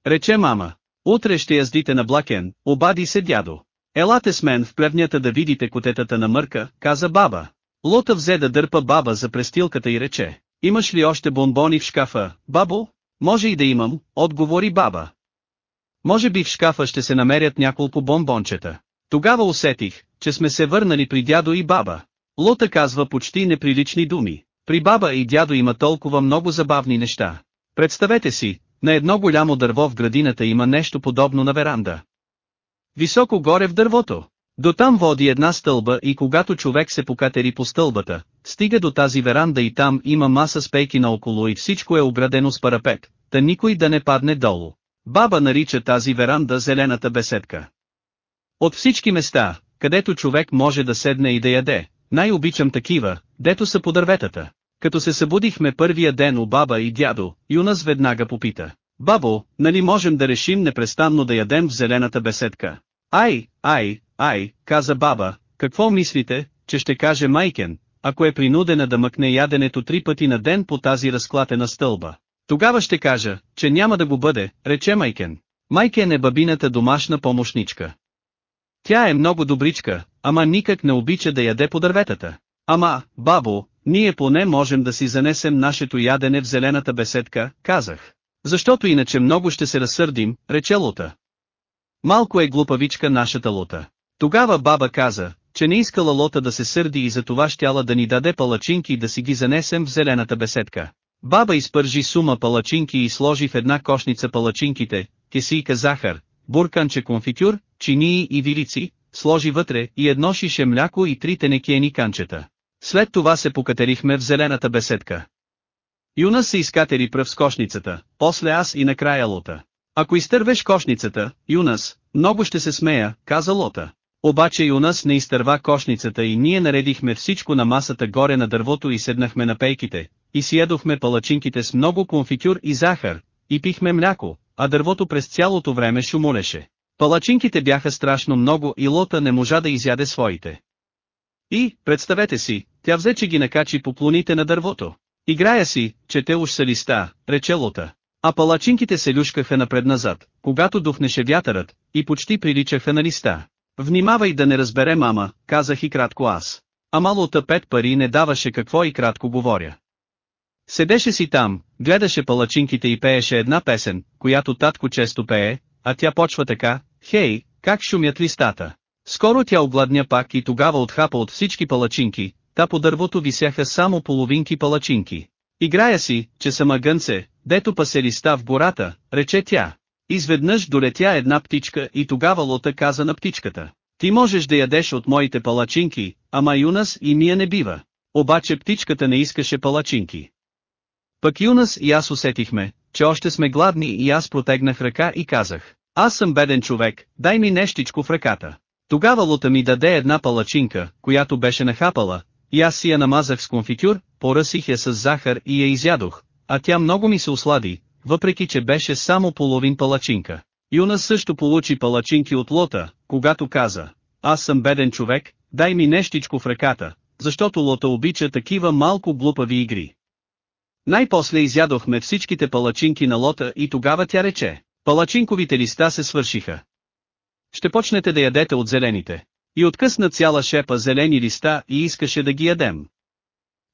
Рече мама. Утре ще яздите на Блакен, обади се дядо. Елате с мен в плевнята да видите котетата на мърка, каза баба. Лота взе да дърпа баба за престилката и рече. Имаш ли още бомбони в шкафа, бабо? Може и да имам, отговори баба. Може би в шкафа ще се намерят няколко бомбончета. Тогава усетих, че сме се върнали при дядо и баба. Лота казва почти неприлични думи. При баба и дядо има толкова много забавни неща. Представете си, на едно голямо дърво в градината има нещо подобно на веранда. Високо горе в дървото. До там води една стълба и когато човек се покатери по стълбата, стига до тази веранда и там има маса спейки наоколо и всичко е оградено с парапет, та никой да не падне долу. Баба нарича тази веранда зелената беседка. От всички места, където човек може да седне и да яде, най-обичам такива, дето са по дърветата. Като се събудихме първия ден у баба и дядо, Юнас веднага попита. Бабо, нали можем да решим непрестанно да ядем в зелената беседка? Ай, ай, ай, каза баба, какво мислите, че ще каже майкен, ако е принудена да мъкне яденето три пъти на ден по тази разклатена стълба? Тогава ще кажа, че няма да го бъде, рече Майкен. Майкен е бабината домашна помощничка. Тя е много добричка, ама никак не обича да яде по дърветата. Ама, бабо, ние поне можем да си занесем нашето ядене в зелената беседка, казах. Защото иначе много ще се разсърдим, рече Лута. Малко е глупавичка нашата Лута. Тогава баба каза, че не искала лота да се сърди и за това щяла да ни даде палачинки да си ги занесем в зелената беседка. Баба изпържи сума палачинки и сложи в една кошница палачинките, кесийка захар, бурканче конфитюр, чинии и вилици, сложи вътре и едно шише мляко и три тенекиени канчета. След това се покатерихме в зелената беседка. Юна се изкатери пръв с кошницата, после аз и накрая Лота. Ако изтървеш кошницата, Юнас, много ще се смея, каза Лота. Обаче Юнас не изтърва кошницата и ние наредихме всичко на масата горе на дървото и седнахме на пейките, и си ядохме палачинките с много конфитюр и захар, и пихме мляко, а дървото през цялото време шумолеше. Палачинките бяха страшно много и Лота не можа да изяде своите. И, представете си, тя взе че ги накачи по плоните на дървото. Играя си, че те уж са листа, рече Лота. А палачинките се люшкаха напред-назад, когато духнеше вятърът, и почти приличаха на листа. Внимавай да не разбере мама, казах и кратко аз. А малота пет пари не даваше какво и кратко говоря. Седеше си там, гледаше палачинките и пееше една песен, която татко често пее, а тя почва така, хей, как шумят листата. Скоро тя огладня пак и тогава отхапа от всички палачинки, та по дървото висяха само половинки палачинки. Играя си, че съм агънце, дето пасе листа в гората, рече тя. Изведнъж долетя една птичка и тогава Лота каза на птичката. Ти можеш да ядеш от моите палачинки, ама Юнас и Мия не бива. Обаче птичката не искаше палачинки. Пък Юнас и аз усетихме, че още сме гладни и аз протегнах ръка и казах, аз съм беден човек, дай ми нещичко в ръката. Тогава Лута ми даде една палачинка, която беше нахапала, и аз си я намазах с конфитюр, поръсих я с захар и я изядох, а тя много ми се ослади, въпреки че беше само половин палачинка. Юнас също получи палачинки от Лота, когато каза, аз съм беден човек, дай ми нещичко в ръката, защото Лота обича такива малко глупави игри. Най-после изядохме всичките палачинки на лота и тогава тя рече, палачинковите листа се свършиха. Ще почнете да ядете от зелените. И откъсна цяла шепа зелени листа и искаше да ги ядем.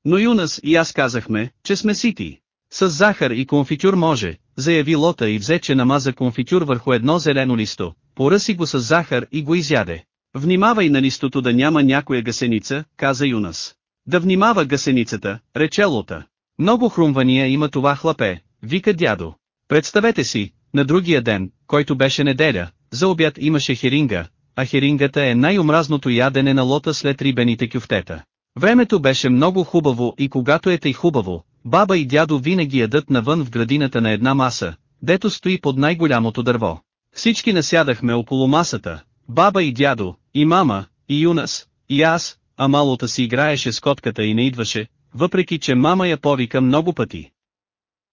Но Юнас и аз казахме, че сме сити. С захар и конфитюр може, заяви Лота и взе че намаза конфитюр върху едно зелено листо, поръси го с захар и го изяде. Внимавай на листото да няма някоя гасеница, каза Юнас. Да внимава гасеницата, рече Лота. Много хрумвания има това хлапе, вика дядо. Представете си, на другия ден, който беше неделя, за обяд имаше херинга, а херингата е най-омразното ядене на лота след рибените кюфтета. Времето беше много хубаво и когато е тъй хубаво, баба и дядо винаги ядат навън в градината на една маса, дето стои под най-голямото дърво. Всички насядахме около масата, баба и дядо, и мама, и Юнас, и аз, а малота си играеше с котката и не идваше, въпреки че мама я повика много пъти.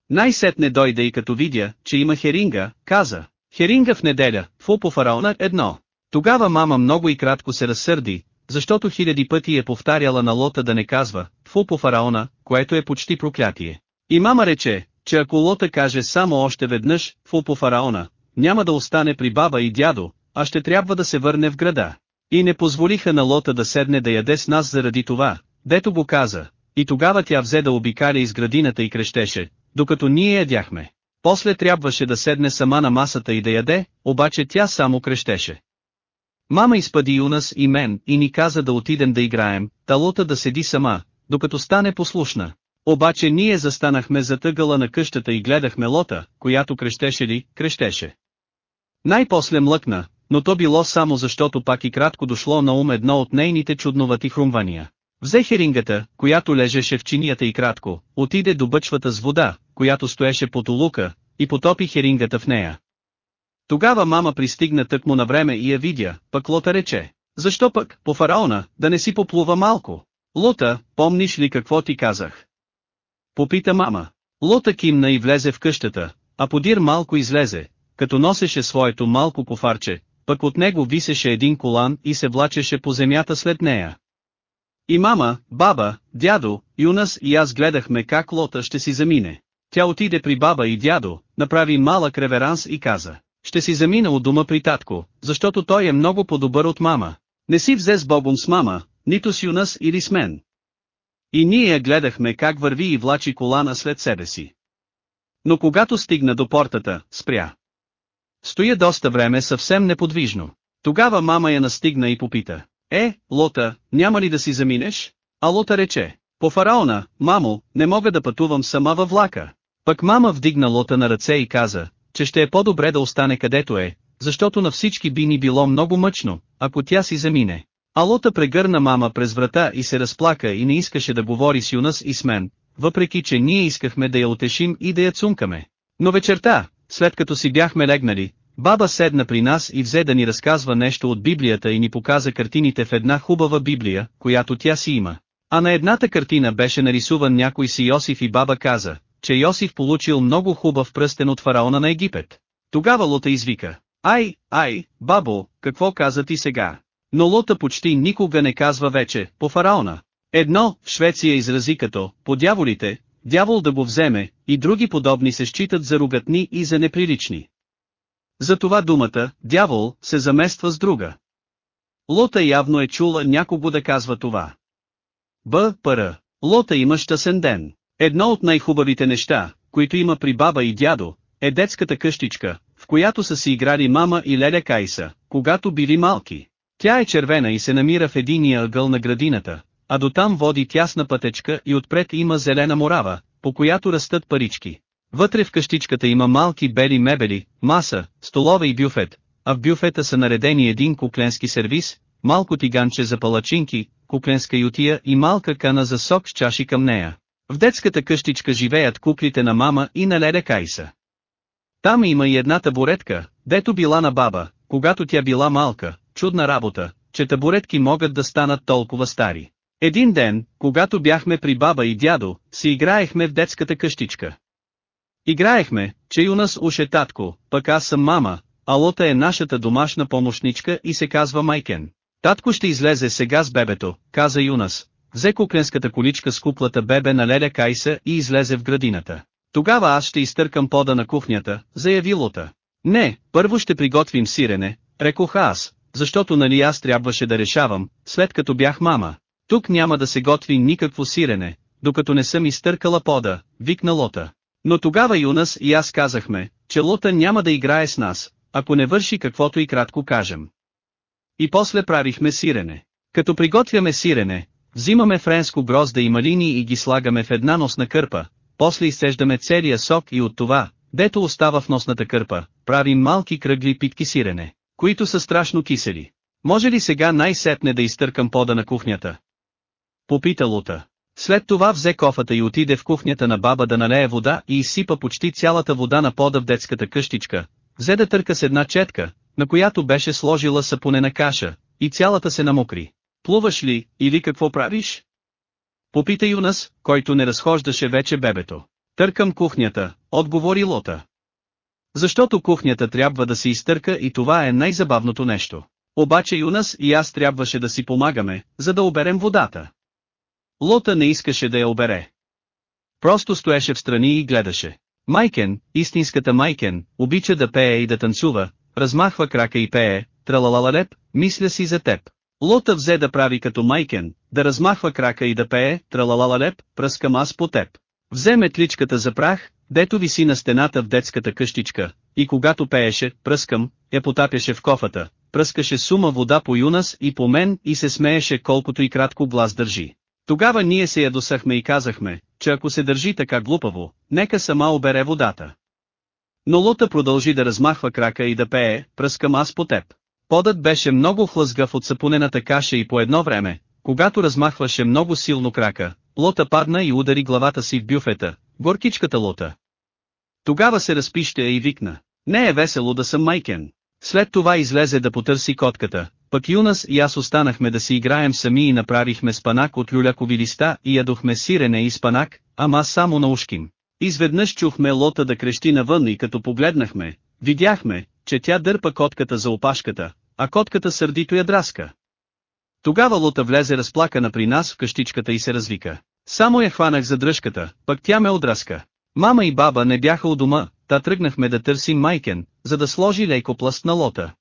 Най-сетне дойде и като видя, че има херинга, каза, херинга в неделя, фу по фараона едно. Тогава мама много и кратко се разсърди, защото хиляди пъти е повтаряла на Лота да не казва, фу по фараона, което е почти проклятие. И мама рече, че ако Лота каже само още веднъж, фу по фараона, няма да остане при баба и дядо, а ще трябва да се върне в града. И не позволиха на Лота да седне да яде с нас заради това, дето го каза, и тогава тя взе да обикаля из градината и крещеше, докато ние ядяхме. После трябваше да седне сама на масата и да яде, обаче тя само крещеше. Мама изпади Юнас и мен и ни каза да отидем да играем, талота да седи сама, докато стане послушна. Обаче ние застанахме за тъгъла на къщата и гледахме лота, която крещеше ли, крещеше. Най-после млъкна, но то било само защото пак и кратко дошло на ум едно от нейните чудновати хрумвания. Взе херингата, която лежеше в чинията и кратко, отиде до бъчвата с вода, която стоеше под улука, и потопи херингата в нея. Тогава мама пристигна тъкмо на време и я видя, пък Лота рече. Защо пък, по фараона, да не си поплува малко? Лота, помниш ли какво ти казах? Попита мама. Лота кимна и влезе в къщата, а подир малко излезе, като носеше своето малко кофарче, пък от него висеше един колан и се влачеше по земята след нея. И мама, баба, дядо, Юнас и аз гледахме как Лота ще си замине. Тя отиде при баба и дядо, направи малък реверанс и каза, ще си замина от дома при татко, защото той е много по-добър от мама. Не си взе с Богом с мама, нито с Юнас или с мен. И ние гледахме как върви и влачи колана след себе си. Но когато стигна до портата, спря. Стоя доста време съвсем неподвижно. Тогава мама я настигна и попита. Е, Лота, няма ли да си заминеш? А Лота рече, по фараона, мамо, не мога да пътувам сама във влака. Пък мама вдигна Лота на ръце и каза, че ще е по-добре да остане където е, защото на всички би ни било много мъчно, ако тя си замине. Алота прегърна мама през врата и се разплака и не искаше да говори с Юнас и с мен, въпреки че ние искахме да я утешим и да я цункаме. Но вечерта, след като си бяхме легнали, баба седна при нас и взе да ни разказва нещо от Библията и ни показа картините в една хубава Библия, която тя си има. А на едната картина беше нарисуван някой си Йосиф и баба каза, че Йосиф получил много хубав пръстен от фараона на Египет. Тогава Лота извика, ай, ай, бабо, какво каза ти сега? Но Лота почти никога не казва вече, по фараона. Едно, в Швеция изрази като, по дяволите, дявол да го вземе, и други подобни се считат за ругатни и за неприлични. Затова думата, дявол, се замества с друга. Лота явно е чула някого да казва това. Б. Пр. Лота има щасен ден. Едно от най-хубавите неща, които има при баба и дядо, е детската къщичка, в която са си играли мама и Леля Кайса, когато били малки. Тя е червена и се намира в единия ъгъл на градината, а до там води тясна пътечка и отпред има зелена морава, по която растат парички. Вътре в къщичката има малки бели мебели, маса, столове и бюфет, а в бюфета са наредени един кукленски сервис, малко тиганче за палачинки, кукленска ютия и малка кана за сок с чаши към нея. В детската къщичка живеят куклите на мама и на Леля Кайса. Там има и една табуретка, дето била на баба, когато тя била малка, чудна работа, че табуретки могат да станат толкова стари. Един ден, когато бяхме при баба и дядо, си играехме в детската къщичка. Играехме, че Юнас уж е татко, пък аз съм мама, а Лота е нашата домашна помощничка и се казва Майкен. Татко ще излезе сега с бебето, каза Юнас. Взе кукленската количка с куплата бебе на Леля Кайса и излезе в градината. Тогава аз ще изтъркам пода на кухнята, заяви Лота. Не, първо ще приготвим сирене, рекох аз, защото нали аз трябваше да решавам, след като бях мама. Тук няма да се готви никакво сирене, докато не съм изтъркала пода, викна Лота. Но тогава Юнас и аз казахме, че Лота няма да играе с нас, ако не върши каквото и кратко кажем. И после правихме сирене. Като приготвяме сирене, взимаме френско грозда и малини и ги слагаме в една носна кърпа, после изсеждаме целия сок и от това, дето остава в носната кърпа, правим малки кръгли питки сирене, които са страшно кисели. Може ли сега най-сетне да изтъркам пода на кухнята? Попита Лута. След това взе кофата и отиде в кухнята на баба да налее вода и изсипа почти цялата вода на пода в детската къщичка. Взе да търка с една четка, на която беше сложила сапунена каша, и цялата се намокри. Плуваш ли, или какво правиш? Попита Юнас, който не разхождаше вече бебето. Търкам кухнята, отговори Лота. Защото кухнята трябва да се изтърка и това е най-забавното нещо. Обаче Юнас и аз трябваше да си помагаме, за да оберем водата. Лота не искаше да я обере. Просто стоеше в страни и гледаше. Майкен, истинската Майкен, обича да пее и да танцува, размахва крака и пее, тралалалалеп, мисля си за теб. Лота взе да прави като Майкен, да размахва крака и да пее, тралалалалеп, пръскам аз по теб. Взе метличката за прах, дето виси на стената в детската къщичка, и когато пееше, пръскам, я потапяше в кофата, пръскаше сума вода по Юнас и по мен и се смееше колкото и кратко глас държи. Тогава ние се ядосахме и казахме, че ако се държи така глупаво, нека сама обере водата. Но Лута продължи да размахва крака и да пее, пръскам аз по теб. Подът беше много хлъзгав от сапунената каша и по едно време, когато размахваше много силно крака, Лота падна и удари главата си в бюфета, горкичката Лота. Тогава се разпища и викна. Не е весело да съм майкен. След това излезе да потърси котката, пък Юнас и аз останахме да си играем сами и направихме спанак от люлякови листа и ядохме сирене и спанак, ама само на ушким. Изведнъж чухме лота да крещи навън и като погледнахме, видяхме, че тя дърпа котката за опашката, а котката сърдито я драска. Тогава лота влезе разплакана при нас в къщичката и се развика. Само я хванах за дръжката, пък тя ме отраска. Мама и баба не бяха у дома, та тръгнахме да търсим майкен, за да сложи лейкопласт на лота.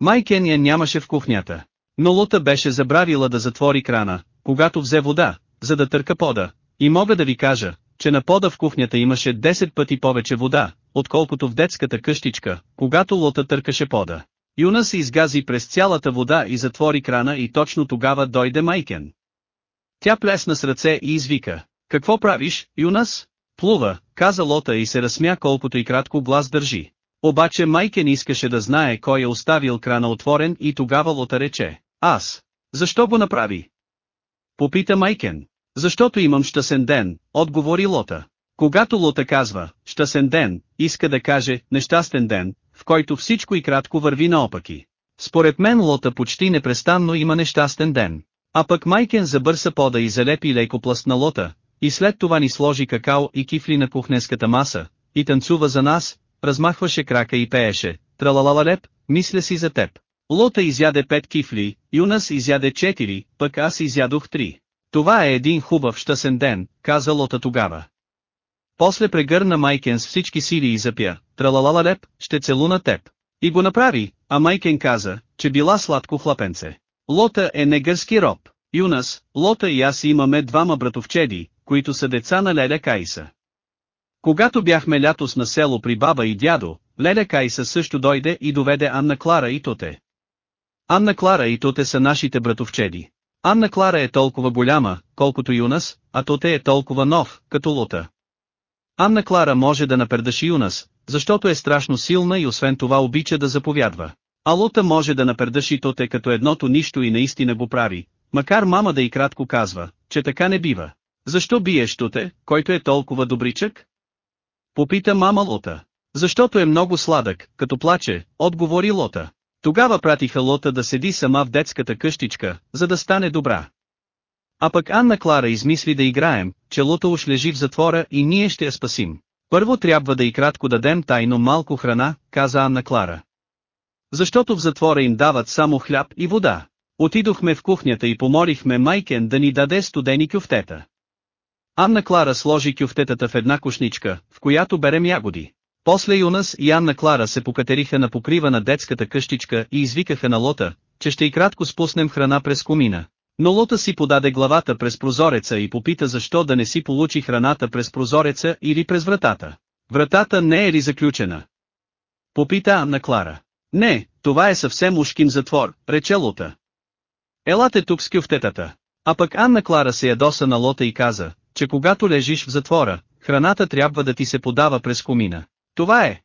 Майкен я нямаше в кухнята. Но Лута беше забравила да затвори крана, когато взе вода, за да търка пода. И мога да ви кажа, че на пода в кухнята имаше 10 пъти повече вода, отколкото в детската къщичка, когато Лота търкаше пода. Юна се изгази през цялата вода и затвори крана и точно тогава дойде Майкен. Тя плесна с ръце и извика. Какво правиш, Юнас? Плува, каза Лота и се разсмя колкото и кратко глас държи. Обаче Майкен искаше да знае кой е оставил крана отворен и тогава Лота рече. Аз. Защо го направи? Попита Майкен. Защото имам щасен ден, отговори Лота. Когато Лота казва, щасен ден, иска да каже, нещастен ден, в който всичко и кратко върви наопаки. Според мен Лота почти непрестанно има нещастен ден. А пък Майкен забърса пода и залепи леко пласт на Лота, и след това ни сложи какао и кифли на кухненската маса, и танцува за нас, размахваше крака и пееше, тралалалалеп, мисля си за теб. Лота изяде пет кифли, Юнас изяде четири, пък аз изядох три. Това е един хубав щасен ден, каза Лота тогава. После прегърна Майкен с всички сили и запя, тралалалалеп, ще целуна теб. И го направи, а Майкен каза, че била сладко хлапенце. Лота е негърски роб. Юнас, Лота и аз имаме двама братовчеди, които са деца на Леля Кайса. Когато бяхме лятос на село при баба и дядо, Леля Кайса също дойде и доведе Анна Клара и Тоте. Анна Клара и Тоте са нашите братовчеди. Анна Клара е толкова голяма, колкото Юнас, а Тоте е толкова нов, като Лота. Анна Клара може да напердаши Юнас, защото е страшно силна и освен това обича да заповядва. А Лота може да напердаши Тоте като едното нищо и наистина го прави, макар мама да и кратко казва, че така не бива. Защо биеш Тоте, който е толкова добричък? Попита мама Лота. Защото е много сладък, като плаче, отговори Лота. Тогава пратиха Лота да седи сама в детската къщичка, за да стане добра. А пък Анна Клара измисли да играем, че Лота уж лежи в затвора и ние ще я спасим. Първо трябва да и кратко дадем тайно малко храна, каза Анна Клара. Защото в затвора им дават само хляб и вода. Отидохме в кухнята и помолихме Майкен да ни даде студени кюфтета. Анна Клара сложи кюфтетата в една кошничка, в която берем ягоди. После Юнас и Анна Клара се покатериха на покрива на детската къщичка и извикаха на Лота, че ще и кратко спуснем храна през комина. Но Лота си подаде главата през прозореца и попита защо да не си получи храната през прозореца или през вратата. Вратата не е ли заключена? Попита Анна Клара. Не, това е съвсем ушким затвор, рече Лота. Елате тук с кюфтетата. А пък Анна Клара се ядоса на Лота и каза, че когато лежиш в затвора, храната трябва да ти се подава през комина. Това е.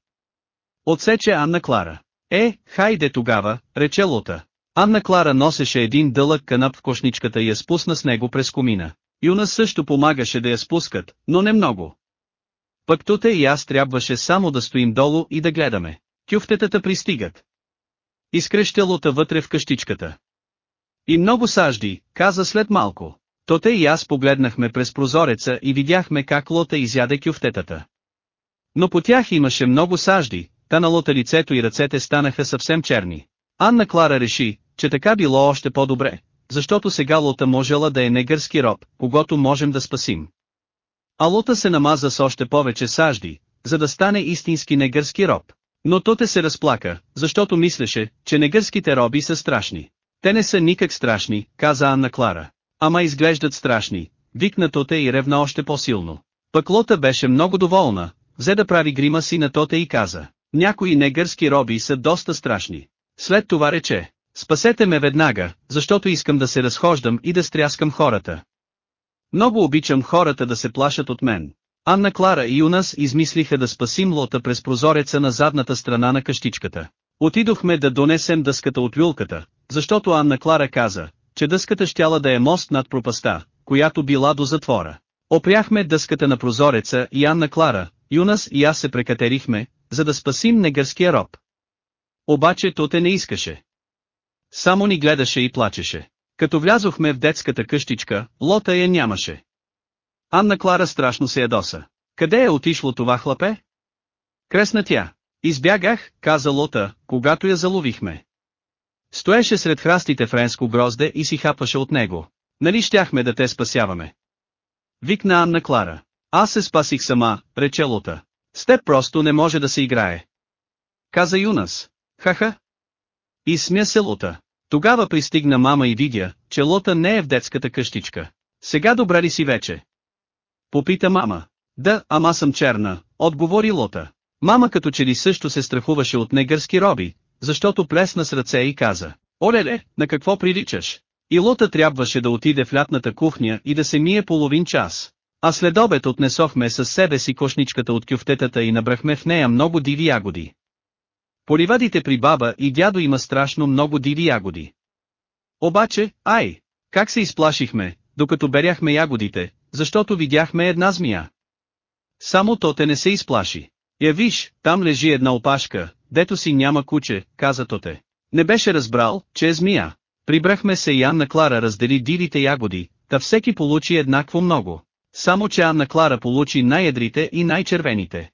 Отсече Анна Клара. Е, хайде тогава, рече Лота. Анна Клара носеше един дълъг канап в кошничката и я спусна с него през комина. Юна също помагаше да я спускат, но не много. Пък туте и аз трябваше само да стоим долу и да гледаме. Кюфтетата пристигат. Изкрещя лота вътре в къщичката. И много сажди, каза след малко. Тоте и аз погледнахме през прозореца и видяхме как лота изяде кюфтетата. Но по тях имаше много сажди, та на лота лицето и ръцете станаха съвсем черни. Анна Клара реши, че така било още по-добре, защото сега лота можела да е негърски роб, когато можем да спасим. А лота се намаза с още повече сажди, за да стане истински негърски роб. Но Тоте се разплака, защото мислеше, че негърските роби са страшни. Те не са никак страшни, каза Анна Клара. Ама изглеждат страшни, викна Тоте и ревна още по-силно. Пък Лота беше много доволна, взе да прави грима си на Тоте и каза, някои негърски роби са доста страшни. След това рече, спасете ме веднага, защото искам да се разхождам и да стряскам хората. Много обичам хората да се плашат от мен. Анна Клара и Юнас измислиха да спасим лота през прозореца на задната страна на къщичката. Отидохме да донесем дъската от люлката, защото Анна Клара каза, че дъската щяла да е мост над пропаста, която била до затвора. Опряхме дъската на прозореца и Анна Клара, Юнас и аз се прекатерихме, за да спасим негърския роб. Обаче Тоте не искаше. Само ни гледаше и плачеше. Като влязохме в детската къщичка, лота я нямаше. Анна Клара страшно се ядоса. Къде е отишло това хлапе? Кресна тя. Избягах, каза Лота, когато я заловихме. Стоеше сред храстите френско грозде и си хапаше от него. Нали щяхме да те спасяваме? Викна Анна Клара. Аз се спасих сама, рече Лота. С теб просто не може да се играе. Каза Юнас. Ха-ха. И смя се Лота. Тогава пристигна мама и видя, че Лота не е в детската къщичка. Сега добра ли си вече? Попита мама. Да, ама съм черна, отговори Лота. Мама като че ли също се страхуваше от негърски роби, защото плесна с ръце и каза, Олеле, на какво приличаш? И Лота трябваше да отиде в лятната кухня и да се мие половин час. А след обед отнесохме със себе си кошничката от кюфтетата и набрахме в нея много диви ягоди. Поливадите при баба и дядо има страшно много диви ягоди. Обаче, ай, как се изплашихме, докато беряхме ягодите, защото видяхме една змия. Само то те не се изплаши. Я виж, там лежи една опашка, дето си няма куче, каза Тоте. Не беше разбрал, че е змия. Прибрахме се и Анна Клара раздели дивите ягоди, та всеки получи еднакво много. Само че Анна Клара получи най-едрите и най-червените.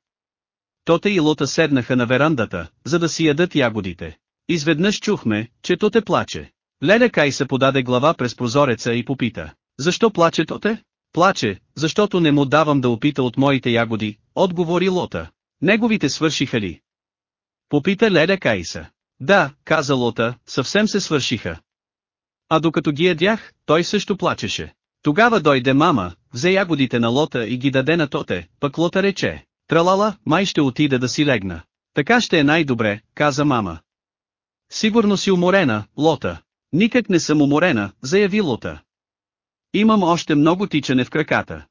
Тоте и Лота седнаха на верандата, за да си ядат ягодите. Изведнъж чухме, че Тоте плаче. Леля Кай се подаде глава през прозореца и попита. Защо плаче Тоте? Плаче, защото не му давам да опита от моите ягоди, отговори Лота. Неговите свършиха ли? Попита Леля Кайса. Да, каза Лота, съвсем се свършиха. А докато ги ядях, той също плачеше. Тогава дойде мама, взе ягодите на Лота и ги даде на Тоте, пък Лота рече. Тралала, май ще отида да си легна. Така ще е най-добре, каза мама. Сигурно си уморена, Лота. Никак не съм уморена, заяви Лота. Имам още много тичане в краката.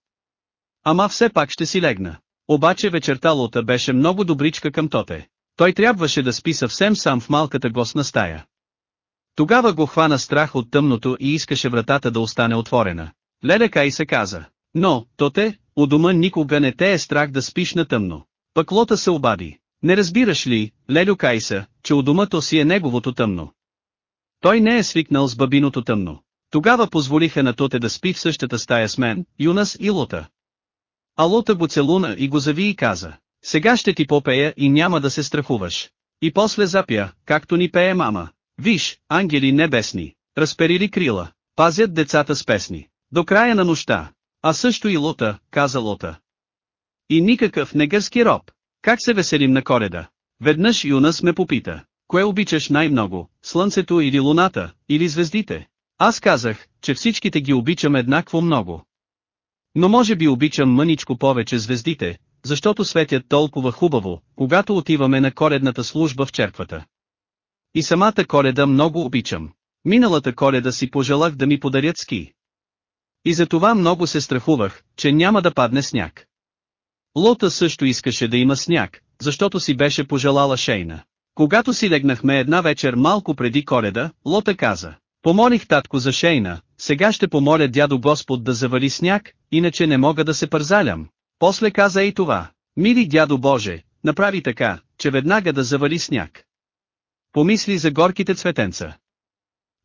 Ама все пак ще си легна. Обаче вечерта Лота беше много добричка към Тоте. Той трябваше да спи съвсем сам в малката гостна стая. Тогава го хвана страх от тъмното и искаше вратата да остане отворена. Леля Кай се каза. Но, Тоте, у дома никога не те е страх да спиш на тъмно. Пък Лота се обади. Не разбираш ли, Лелю Кайса, че у дома то си е неговото тъмно. Той не е свикнал с бабиното тъмно. Тогава позволиха на Тоте да спи в същата стая с мен, Юнас и Лота. А Лота го целуна и го зави и каза, сега ще ти попея и няма да се страхуваш. И после запя, както ни пее мама. Виж, ангели небесни, разперили крила, пазят децата с песни. До края на нощта. А също и Лота, каза Лота. И никакъв негърски роб. Как се веселим на коледа? Веднъж Юнас ме попита. Кое обичаш най-много, слънцето или луната, или звездите? Аз казах, че всичките ги обичам еднакво много. Но може би обичам мъничко повече звездите, защото светят толкова хубаво, когато отиваме на коледната служба в черквата. И самата коледа много обичам. Миналата коледа си пожелах да ми подарят ски. И за това много се страхувах, че няма да падне сняг. Лота също искаше да има сняг, защото си беше пожелала шейна. Когато си легнахме една вечер малко преди коледа, Лота каза, помолих татко за шейна, сега ще помоля дядо Господ да завали сняг, иначе не мога да се пързалям. После каза и това, мили дядо Боже, направи така, че веднага да завали сняг. Помисли за горките цветенца.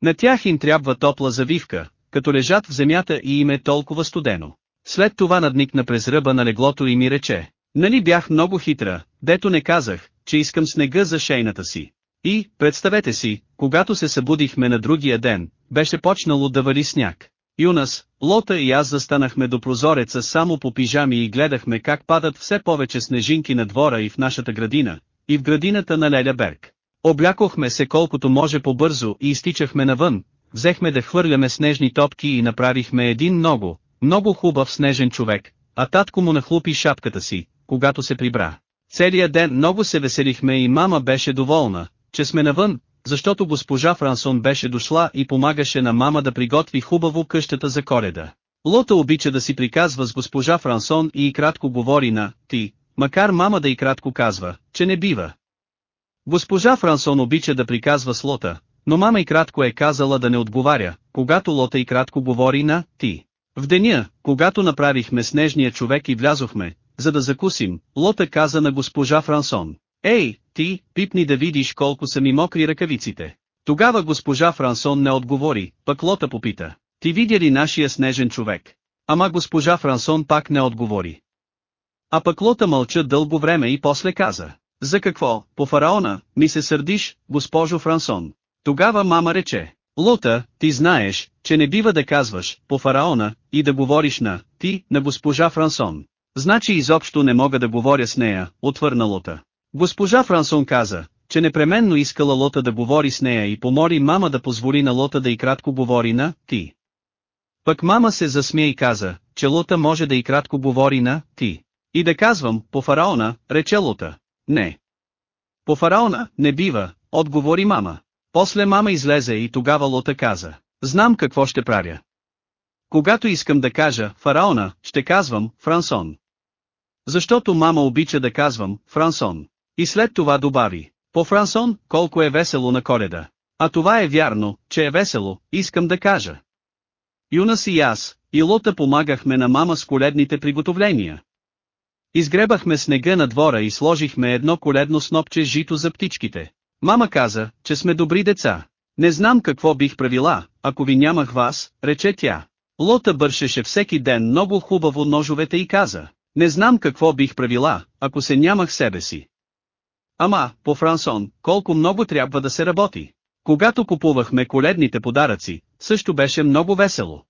На тях им трябва топла завивка, като лежат в земята и им е толкова студено. След това надникна през ръба на леглото и ми рече, нали бях много хитра, дето не казах, че искам снега за шейната си. И, представете си, когато се събудихме на другия ден, беше почнало да вали сняг. Юнас, Лота и аз застанахме до прозореца само по пижами и гледахме как падат все повече снежинки на двора и в нашата градина, и в градината на Леля Берг. Облякохме се колкото може по-бързо и изтичахме навън, взехме да хвърляме снежни топки и направихме един много, много хубав снежен човек, а татко му нахлупи шапката си, когато се прибра. Целия ден много се веселихме и мама беше доволна, че сме навън, защото госпожа Франсон беше дошла и помагаше на мама да приготви хубаво къщата за коледа. Лота обича да си приказва с госпожа Франсон и кратко говори на «ти», макар мама да и кратко казва, че не бива. Госпожа Франсон обича да приказва с Лота, но мама и кратко е казала да не отговаря, когато Лота и кратко говори на «ти». В деня, когато направихме снежния човек и влязохме, за да закусим, Лота каза на госпожа Франсон. Ей, ти, пипни да видиш колко са ми мокри ръкавиците. Тогава госпожа Франсон не отговори, пък Лота попита. Ти видя ли нашия снежен човек? Ама госпожа Франсон пак не отговори. А пък Лота мълча дълго време и после каза. За какво, по фараона, ми се сърдиш, госпожо Франсон? Тогава мама рече. Лота, ти знаеш, че не бива да казваш, по фараона, и да говориш на, ти, на госпожа Франсон. Значи изобщо не мога да говоря с нея, отвърна Лота. Госпожа Франсон каза, че непременно искала Лота да говори с нея и помоли мама да позволи на Лота да и кратко говори на «ти». Пък мама се засмя и каза, че Лота може да и кратко говори на «ти». И да казвам, по фараона, рече Лота. Не. По фараона, не бива, отговори мама. После мама излезе и тогава Лота каза, знам какво ще правя. Когато искам да кажа фараона, ще казвам Франсон. Защото мама обича да казвам Франсон. И след това добави, по Франсон, колко е весело на коледа. А това е вярно, че е весело, искам да кажа. Юнас и аз, и Лота помагахме на мама с коледните приготовления. Изгребахме снега на двора и сложихме едно коледно снопче жито за птичките. Мама каза, че сме добри деца. Не знам какво бих правила, ако ви нямах вас, рече тя. Лота бършеше всеки ден много хубаво ножовете и каза, не знам какво бих правила, ако се нямах себе си. Ама, по Франсон, колко много трябва да се работи. Когато купувахме коледните подаръци, също беше много весело.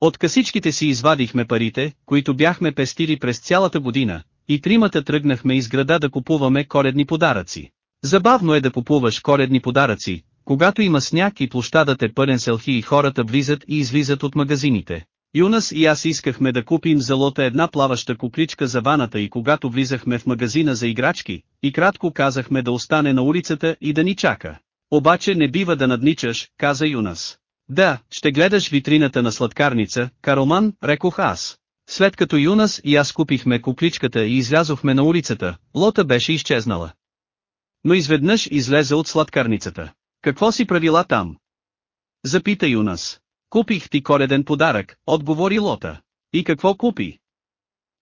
От касичките си извадихме парите, които бяхме пестили през цялата година, и тримата тръгнахме из града да купуваме коледни подаръци. Забавно е да купуваш коледни подаръци, когато има сняг и площадът е пълен селхи и хората влизат и излизат от магазините. Юнас и аз искахме да купим за лота една плаваща купличка за ваната и когато влизахме в магазина за играчки, и кратко казахме да остане на улицата и да ни чака. Обаче не бива да надничаш, каза Юнас. Да, ще гледаш витрината на сладкарница, Кароман, рекох аз. След като Юнас и аз купихме купличката и излязохме на улицата, лота беше изчезнала. Но изведнъж излезе от сладкарницата. Какво си правила там? Запита Юнас. Купих ти коледен подарък, отговори Лота. И какво купи?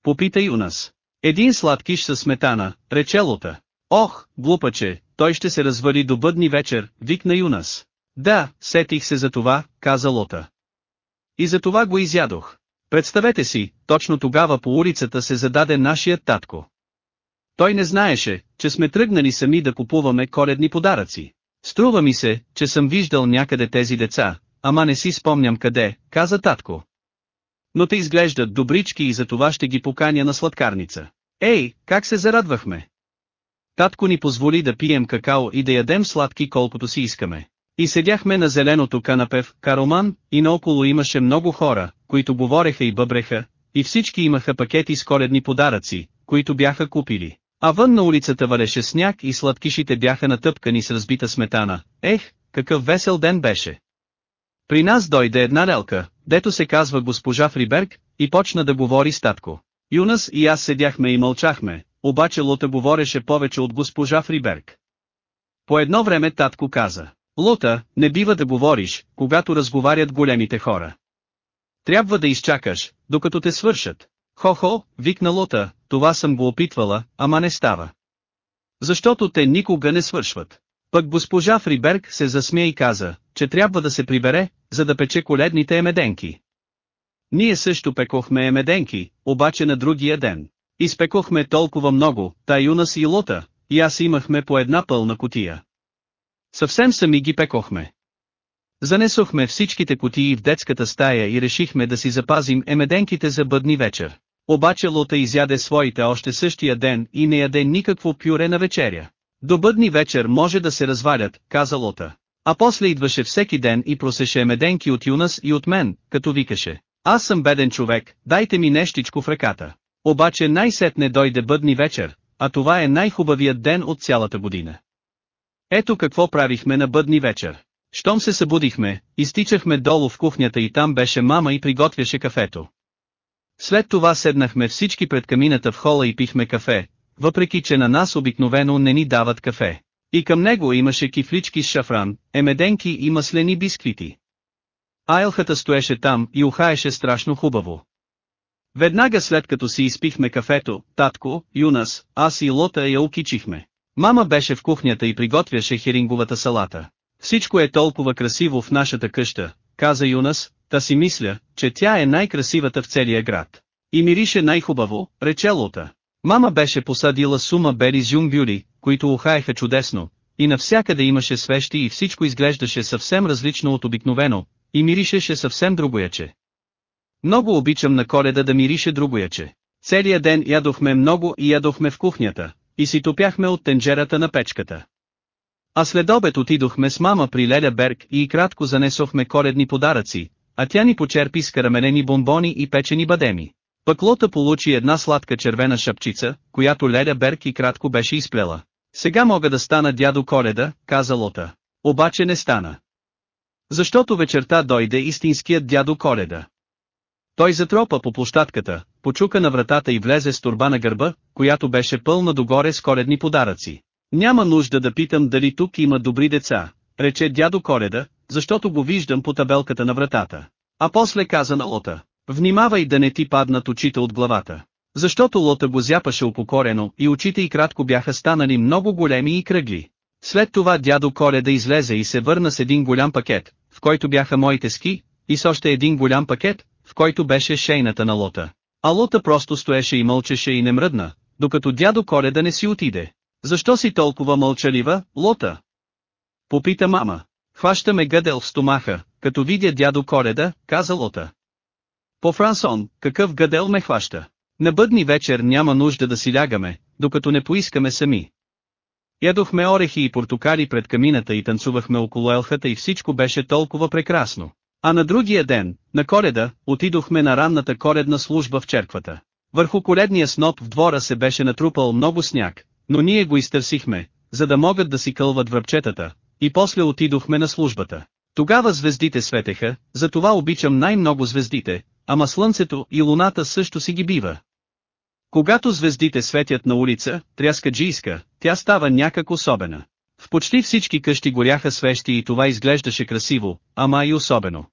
Попита Юнас. Един сладкиш със сметана, рече Лота. Ох, глупаче, той ще се развали до бъдни вечер, викна Юнас. Да, сетих се за това, каза Лота. И за това го изядох. Представете си, точно тогава по улицата се зададе нашият татко. Той не знаеше, че сме тръгнали сами да купуваме коледни подаръци. Струва ми се, че съм виждал някъде тези деца, ама не си спомням къде, каза татко. Но те изглеждат добрички и за това ще ги поканя на сладкарница. Ей, как се зарадвахме! Татко ни позволи да пием какао и да ядем сладки колкото си искаме. И седяхме на зеленото канапе в Кароман, и наоколо имаше много хора, които говореха и бъбреха, и всички имаха пакети с коледни подаръци, които бяха купили. А вън на улицата валеше сняг и сладкишите бяха натъпкани с разбита сметана. Ех, какъв весел ден беше! При нас дойде една лелка, дето се казва госпожа Фриберг, и почна да говори с татко. Юнас и аз седяхме и мълчахме, обаче Лота говореше повече от госпожа Фриберг. По едно време татко каза, Лота, не бива да говориш, когато разговарят големите хора. Трябва да изчакаш, докато те свършат. Хо-хо, викна Лота, това съм го опитвала, ама не става. Защото те никога не свършват. Пък госпожа Фриберг се засмя и каза, че трябва да се прибере, за да пече коледните емеденки. Ние също пекохме емеденки, обаче на другия ден. Изпекохме толкова много, та Юнас и Лота, и аз имахме по една пълна котия. Съвсем сами ги пекохме. Занесохме всичките кутии в детската стая и решихме да си запазим емеденките за бъдни вечер. Обаче Лота изяде своите още същия ден и не яде никакво пюре на вечеря. До бъдни вечер може да се развалят, каза Лота. А после идваше всеки ден и просеше меденки от Юнас и от мен, като викаше. Аз съм беден човек, дайте ми нещичко в ръката. Обаче най-сетне дойде бъдни вечер, а това е най-хубавият ден от цялата година. Ето какво правихме на бъдни вечер. Щом се събудихме, изтичахме долу в кухнята и там беше мама и приготвяше кафето. След това седнахме всички пред камината в хола и пихме кафе, въпреки че на нас обикновено не ни дават кафе. И към него имаше кифлички с шафран, емеденки и маслени бисквити. Айлхата стоеше там и ухаеше страшно хубаво. Веднага след като си изпихме кафето, татко, Юнас, аз и Лота я укичихме. Мама беше в кухнята и приготвяше херинговата салата. Всичко е толкова красиво в нашата къща, каза Юнас, та си мисля, че тя е най-красивата в целия град. И мирише най-хубаво, рече Лота. Мама беше посадила сума бели зюмбюли, които ухаеха чудесно, и навсякъде имаше свещи и всичко изглеждаше съвсем различно от обикновено, и миришеше съвсем другояче. Много обичам на коледа да мирише другояче. Целият ден ядохме много и ядохме в кухнята, и си топяхме от тенджерата на печката. А след обед отидохме с мама при Леля Берг и кратко занесохме коледни подаръци, а тя ни почерпи с караменени бомбони и печени бадеми. Пък Лота получи една сладка червена шапчица, която Леля и кратко беше изплела. Сега мога да стана дядо Коледа, каза Лота. Обаче не стана. Защото вечерта дойде истинският дядо Коледа. Той затропа по площадката, почука на вратата и влезе с турба на гърба, която беше пълна догоре с коледни подаръци. Няма нужда да питам дали тук има добри деца, рече дядо Коледа, защото го виждам по табелката на вратата. А после каза на Лота, внимавай да не ти паднат очите от главата. Защото Лота го зяпаше упокорено и очите й кратко бяха станали много големи и кръгли. След това дядо Коледа излезе и се върна с един голям пакет, в който бяха моите ски, и с още един голям пакет, в който беше шейната на Лота. А Лота просто стоеше и мълчеше и не мръдна, докато дядо Коледа не си отиде. Защо си толкова мълчалива, Лота? Попита мама. Хващаме гъдел в стомаха, като видя дядо Коледа, каза Лота. По Франсон, какъв гъдел ме хваща? На бъдни вечер няма нужда да си лягаме, докато не поискаме сами. Ядохме орехи и портокали пред камината и танцувахме около елхата и всичко беше толкова прекрасно. А на другия ден, на коледа, отидохме на ранната коледна служба в черквата. Върху коледния сноп в двора се беше натрупал много сняг, но ние го изтърсихме, за да могат да си кълват връбчетата, и после отидохме на службата. Тогава звездите светеха, затова обичам най-много звездите, ама слънцето и луната също си ги бива. Когато звездите светят на улица, тряска джийска, тя става някак особена. В почти всички къщи горяха свещи и това изглеждаше красиво, ама и особено.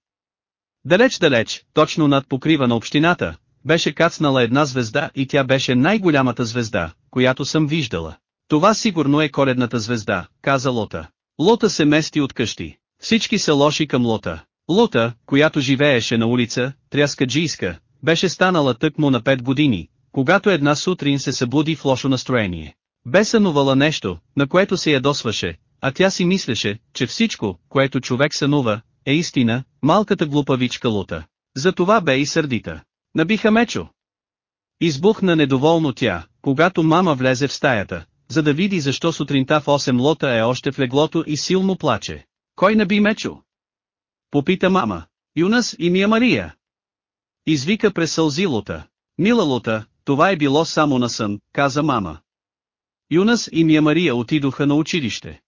Далеч-далеч, точно над покрива на общината, беше кацнала една звезда и тя беше най-голямата звезда, която съм виждала. Това сигурно е коледната звезда, каза Лота. Лота се мести от къщи. Всички са лоши към Лота. Лота, която живееше на улица, тряска джийска, беше станала тъкмо на 5 години, когато една сутрин се събуди в лошо настроение. Бе сънувала нещо, на което се ядосваше, а тя си мислеше, че всичко, което човек сънува, е истина, малката глупавичка Лута. Затова бе и сърдита. Набиха мечо. Избухна недоволно тя, когато мама влезе в стаята, за да види защо сутринта в 8 лота е още в леглото и силно плаче. Кой наби мечо? Попита мама. Юнас и Мия Мария. Извика през сълзи лота. Мила лота, това е било само на сън, каза мама. Юнас и Мия Мария отидоха на училище.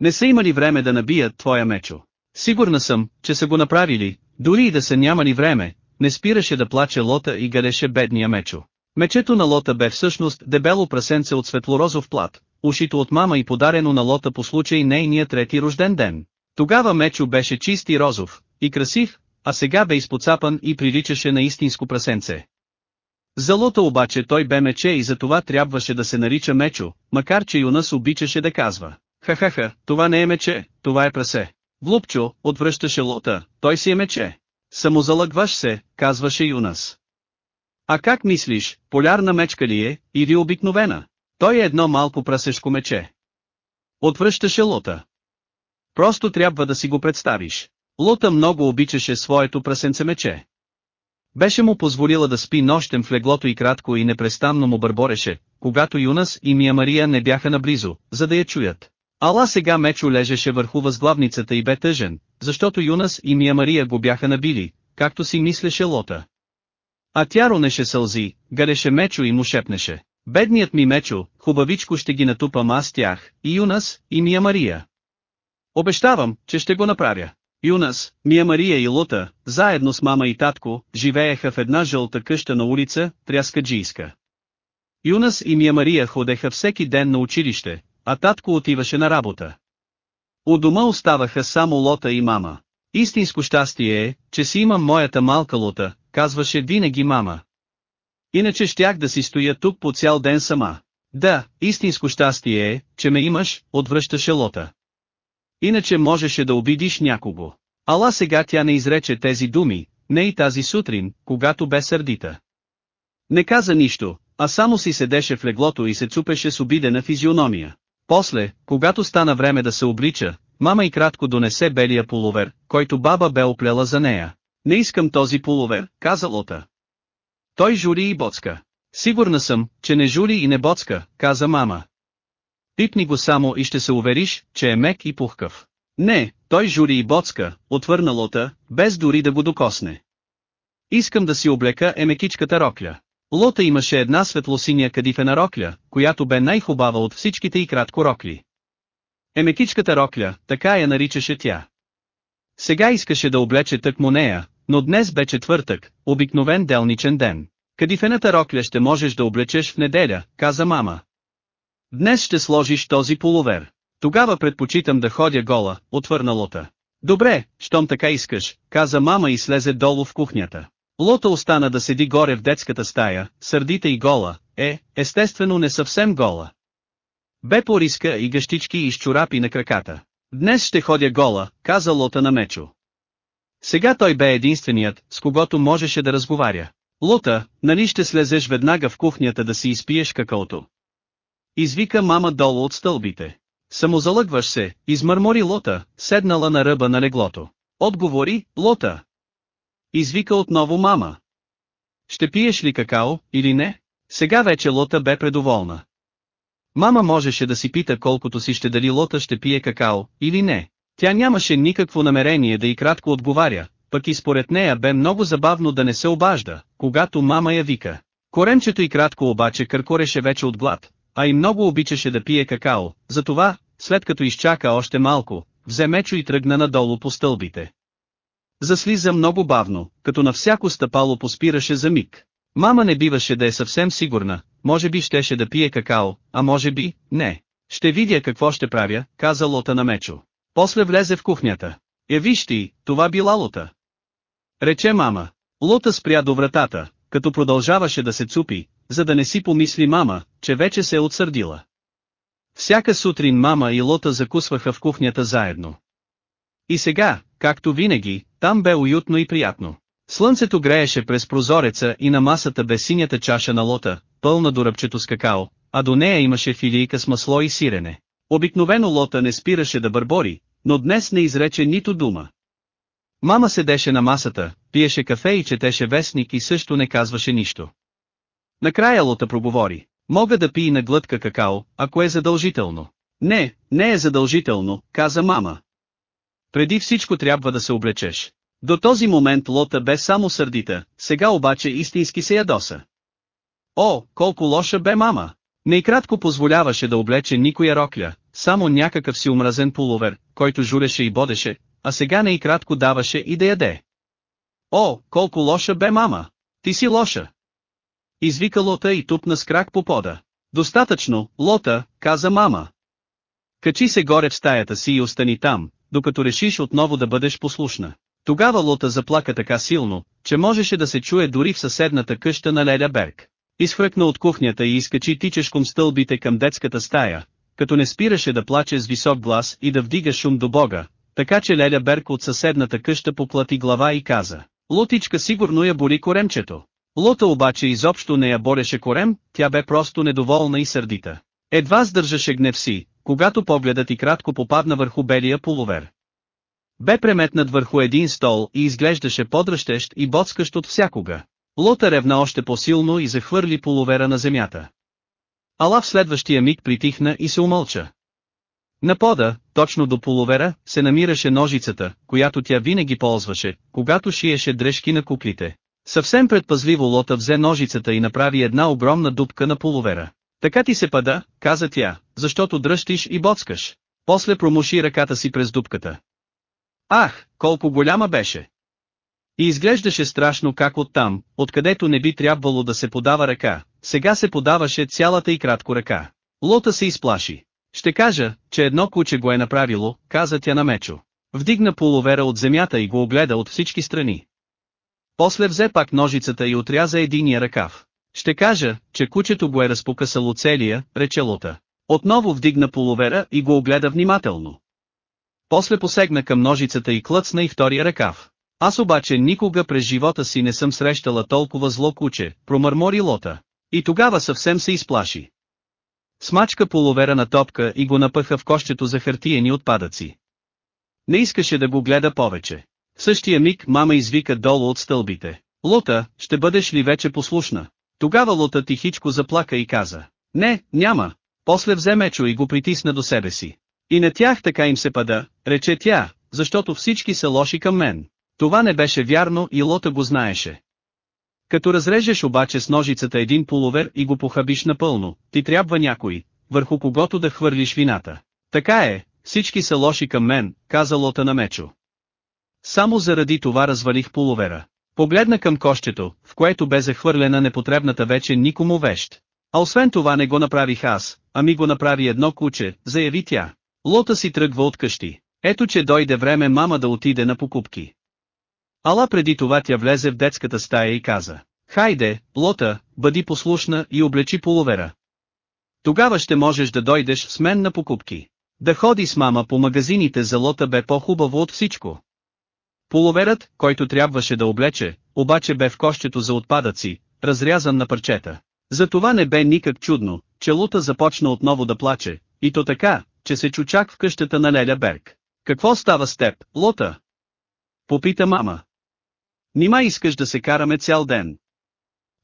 Не са имали време да набият твоя мечо. Сигурна съм, че са го направили, дори и да са нямали време, не спираше да плаче Лота и гадеше бедния мечо. Мечето на Лота бе всъщност дебело прасенце от светлорозов плат, ушито от мама и подарено на Лота по случай нейния трети рожден ден. Тогава мечо беше чист и розов, и красив, а сега бе изпоцапан и приличаше на истинско прасенце. За Лота обаче той бе мече и за това трябваше да се нарича мечо, макар че Юнас обичаше да казва. Ха-ха-ха, това не е мече, това е прасе. Глупчо, отвръщаше Лота, той си е мече. Самозалъгваш се, казваше Юнас. А как мислиш, полярна мечка ли е, или обикновена? Той е едно малко прасешко мече. Отвръщаше Лота. Просто трябва да си го представиш. Лота много обичаше своето прасенце мече. Беше му позволила да спи нощем в леглото и кратко и непрестанно му бърбореше, когато Юнас и Мия Мария не бяха наблизо, за да я чуят. Ала сега Мечо лежеше върху възглавницата и бе тъжен, защото Юнас и Мия Мария го бяха набили, както си мислеше Лота. А тя ронеше сълзи, гареше Мечо и му шепнеше. Бедният ми Мечо, хубавичко ще ги натупам аз тях, и Юнас, и Мия Мария. Обещавам, че ще го направя. Юнас, Мия Мария и Лута, заедно с мама и татко, живееха в една жълта къща на улица, Тряскаджийска. Юнас и Мия Мария ходеха всеки ден на училище, а татко отиваше на работа. У дома оставаха само Лота и мама. Истинско щастие е, че си имам моята малка Лота, казваше винаги мама. Иначе щях да си стоя тук по цял ден сама. Да, истинско щастие е, че ме имаш, отвръщаше Лота. Иначе можеше да обидиш някого. Ала сега тя не изрече тези думи, не и тази сутрин, когато бе сърдита. Не каза нищо, а само си седеше в леглото и се цупеше с обидена физиономия. После, когато стана време да се облича, мама и кратко донесе белия полувер, който баба бе оплела за нея. Не искам този полувер, каза Лота. Той жури и боцка. Сигурна съм, че не жури и не боцка, каза мама. Пипни го само и ще се увериш, че е мек и пухкав. Не, той жури и боцка, отвърна Лота, без дори да го докосне. Искам да си облека емекичката рокля. Лота имаше една светлосиня кадифена рокля, която бе най-хубава от всичките и кратко рокли. Емекичката рокля, така я наричаше тя. Сега искаше да облече тъкмо нея, но днес бе четвъртък, обикновен делничен ден. Кадифената рокля ще можеш да облечеш в неделя, каза мама. Днес ще сложиш този полувер. Тогава предпочитам да ходя гола, отвърна Лота. Добре, щом така искаш, каза мама и слезе долу в кухнята. Лота остана да седи горе в детската стая, сърдита и гола, е, естествено не съвсем гола. Бе по риска и гъщички и щурапи на краката. Днес ще ходя гола, каза Лота на Мечо. Сега той бе единственият, с когото можеше да разговаря. Лота, нали ще слезеш веднага в кухнята да си изпиеш какаото? Извика мама долу от стълбите. Самозалъгваш се, измърмори Лота, седнала на ръба на леглото. Отговори, Лота. Извика отново мама. Ще пиеш ли какао, или не? Сега вече Лота бе предоволна. Мама можеше да си пита колкото си ще дали Лота ще пие какао, или не. Тя нямаше никакво намерение да и кратко отговаря, пък и според нея бе много забавно да не се обажда, когато мама я вика. Коремчето и кратко обаче къркореше вече от глад, а и много обичаше да пие какао, затова, след като изчака още малко, взе мечо и тръгна надолу по стълбите. Заслиза много бавно, като на всяко стъпало поспираше за миг. Мама не биваше да е съвсем сигурна, може би щеше да пие какао, а може би, не. Ще видя какво ще правя, каза Лота на Мечо. После влезе в кухнята. Е виж ти, това била Лота. Рече мама. Лота спря до вратата, като продължаваше да се цупи, за да не си помисли мама, че вече се е отсърдила. Всяка сутрин мама и Лота закусваха в кухнята заедно. И сега, както винаги, там бе уютно и приятно. Слънцето грееше през прозореца и на масата бе синята чаша на Лота, пълна до ръбчето с какао, а до нея имаше филийка с масло и сирене. Обикновено Лота не спираше да бърбори, но днес не изрече нито дума. Мама седеше на масата, пиеше кафе и четеше вестник и също не казваше нищо. Накрая Лота проговори. Мога да пий на глътка какао, ако е задължително. Не, не е задължително, каза мама. Преди всичко трябва да се облечеш. До този момент Лота бе само сърдита, сега обаче истински се ядоса. О, колко лоша бе мама! Не и кратко позволяваше да облече никоя рокля, само някакъв си омразен полувер, който журеше и бодеше, а сега не и кратко даваше и да яде. О, колко лоша бе мама! Ти си лоша! Извика Лота и тупна с крак по пода. Достатъчно, Лота, каза мама. Качи се горе в стаята си и остани там, докато решиш отново да бъдеш послушна. Тогава Лота заплака така силно, че можеше да се чуе дори в съседната къща на Леля Берг. Изхвъркна от кухнята и изкачи тичешком стълбите към детската стая, като не спираше да плаче с висок глас и да вдига шум до Бога, така че Леля Берг от съседната къща поплати глава и каза, Лотичка сигурно я боли коремчето. Лота обаче изобщо не я бореше корем, тя бе просто недоволна и сърдита. Едва сдържаше гнев си, когато погледът и кратко попадна върху белия полувер. Бе преметнат върху един стол и изглеждаше подръщещ и боцкащ от всякога. Лота ревна още по-силно и захвърли полувера на земята. Ала в следващия миг притихна и се умълча. На пода, точно до полувера, се намираше ножицата, която тя винаги ползваше, когато шиеше дрежки на куклите. Съвсем предпазливо Лота взе ножицата и направи една огромна дупка на полувера. Така ти се пада, каза тя, защото дръщиш и боцкаш. После промуши ръката си през дупката. Ах, колко голяма беше! И изглеждаше страшно как оттам, откъдето не би трябвало да се подава ръка, сега се подаваше цялата и кратко ръка. Лота се изплаши. Ще кажа, че едно куче го е направило, каза тя на Мечо. Вдигна половера от земята и го огледа от всички страни. После взе пак ножицата и отряза единия ръкав. Ще кажа, че кучето го е разпокъсало целия, рече Лота. Отново вдигна половера и го огледа внимателно. После посегна към ножицата и клъцна и втория ръкав. Аз обаче никога през живота си не съм срещала толкова зло куче, промърмори Лота. И тогава съвсем се изплаши. Смачка половера на топка и го напъха в кощето за хартиени отпадъци. Не искаше да го гледа повече. В същия миг мама извика долу от стълбите. Лота, ще бъдеш ли вече послушна? Тогава Лота тихичко заплака и каза. Не, няма. После взе мечо и го притисна до себе си. И на тях така им се пада, рече тя, защото всички са лоши към мен. Това не беше вярно и Лота го знаеше. Като разрежеш обаче с ножицата един половер и го похабиш напълно, ти трябва някой, върху когото да хвърлиш вината. Така е, всички са лоши към мен, каза Лота на Мечо. Само заради това развалих половера. Погледна към кощето, в което бе захвърлена непотребната вече никому вещ. А освен това не го направих аз, ами го направи едно куче, заяви тя. Лота си тръгва от къщи. Ето че дойде време мама да отиде на покупки. Ала преди това тя влезе в детската стая и каза. Хайде, Лота, бъди послушна и облечи половера. Тогава ще можеш да дойдеш с мен на покупки. Да ходи с мама по магазините за Лота бе по-хубаво от всичко. Половерът, който трябваше да облече, обаче бе в кощето за отпадъци, разрязан на парчета. Затова не бе никак чудно, че Лута започна отново да плаче, и то така, че се чу чак в къщата на Леля Берг. Какво става с теб, Лота? Попита мама. Нима искаш да се караме цял ден?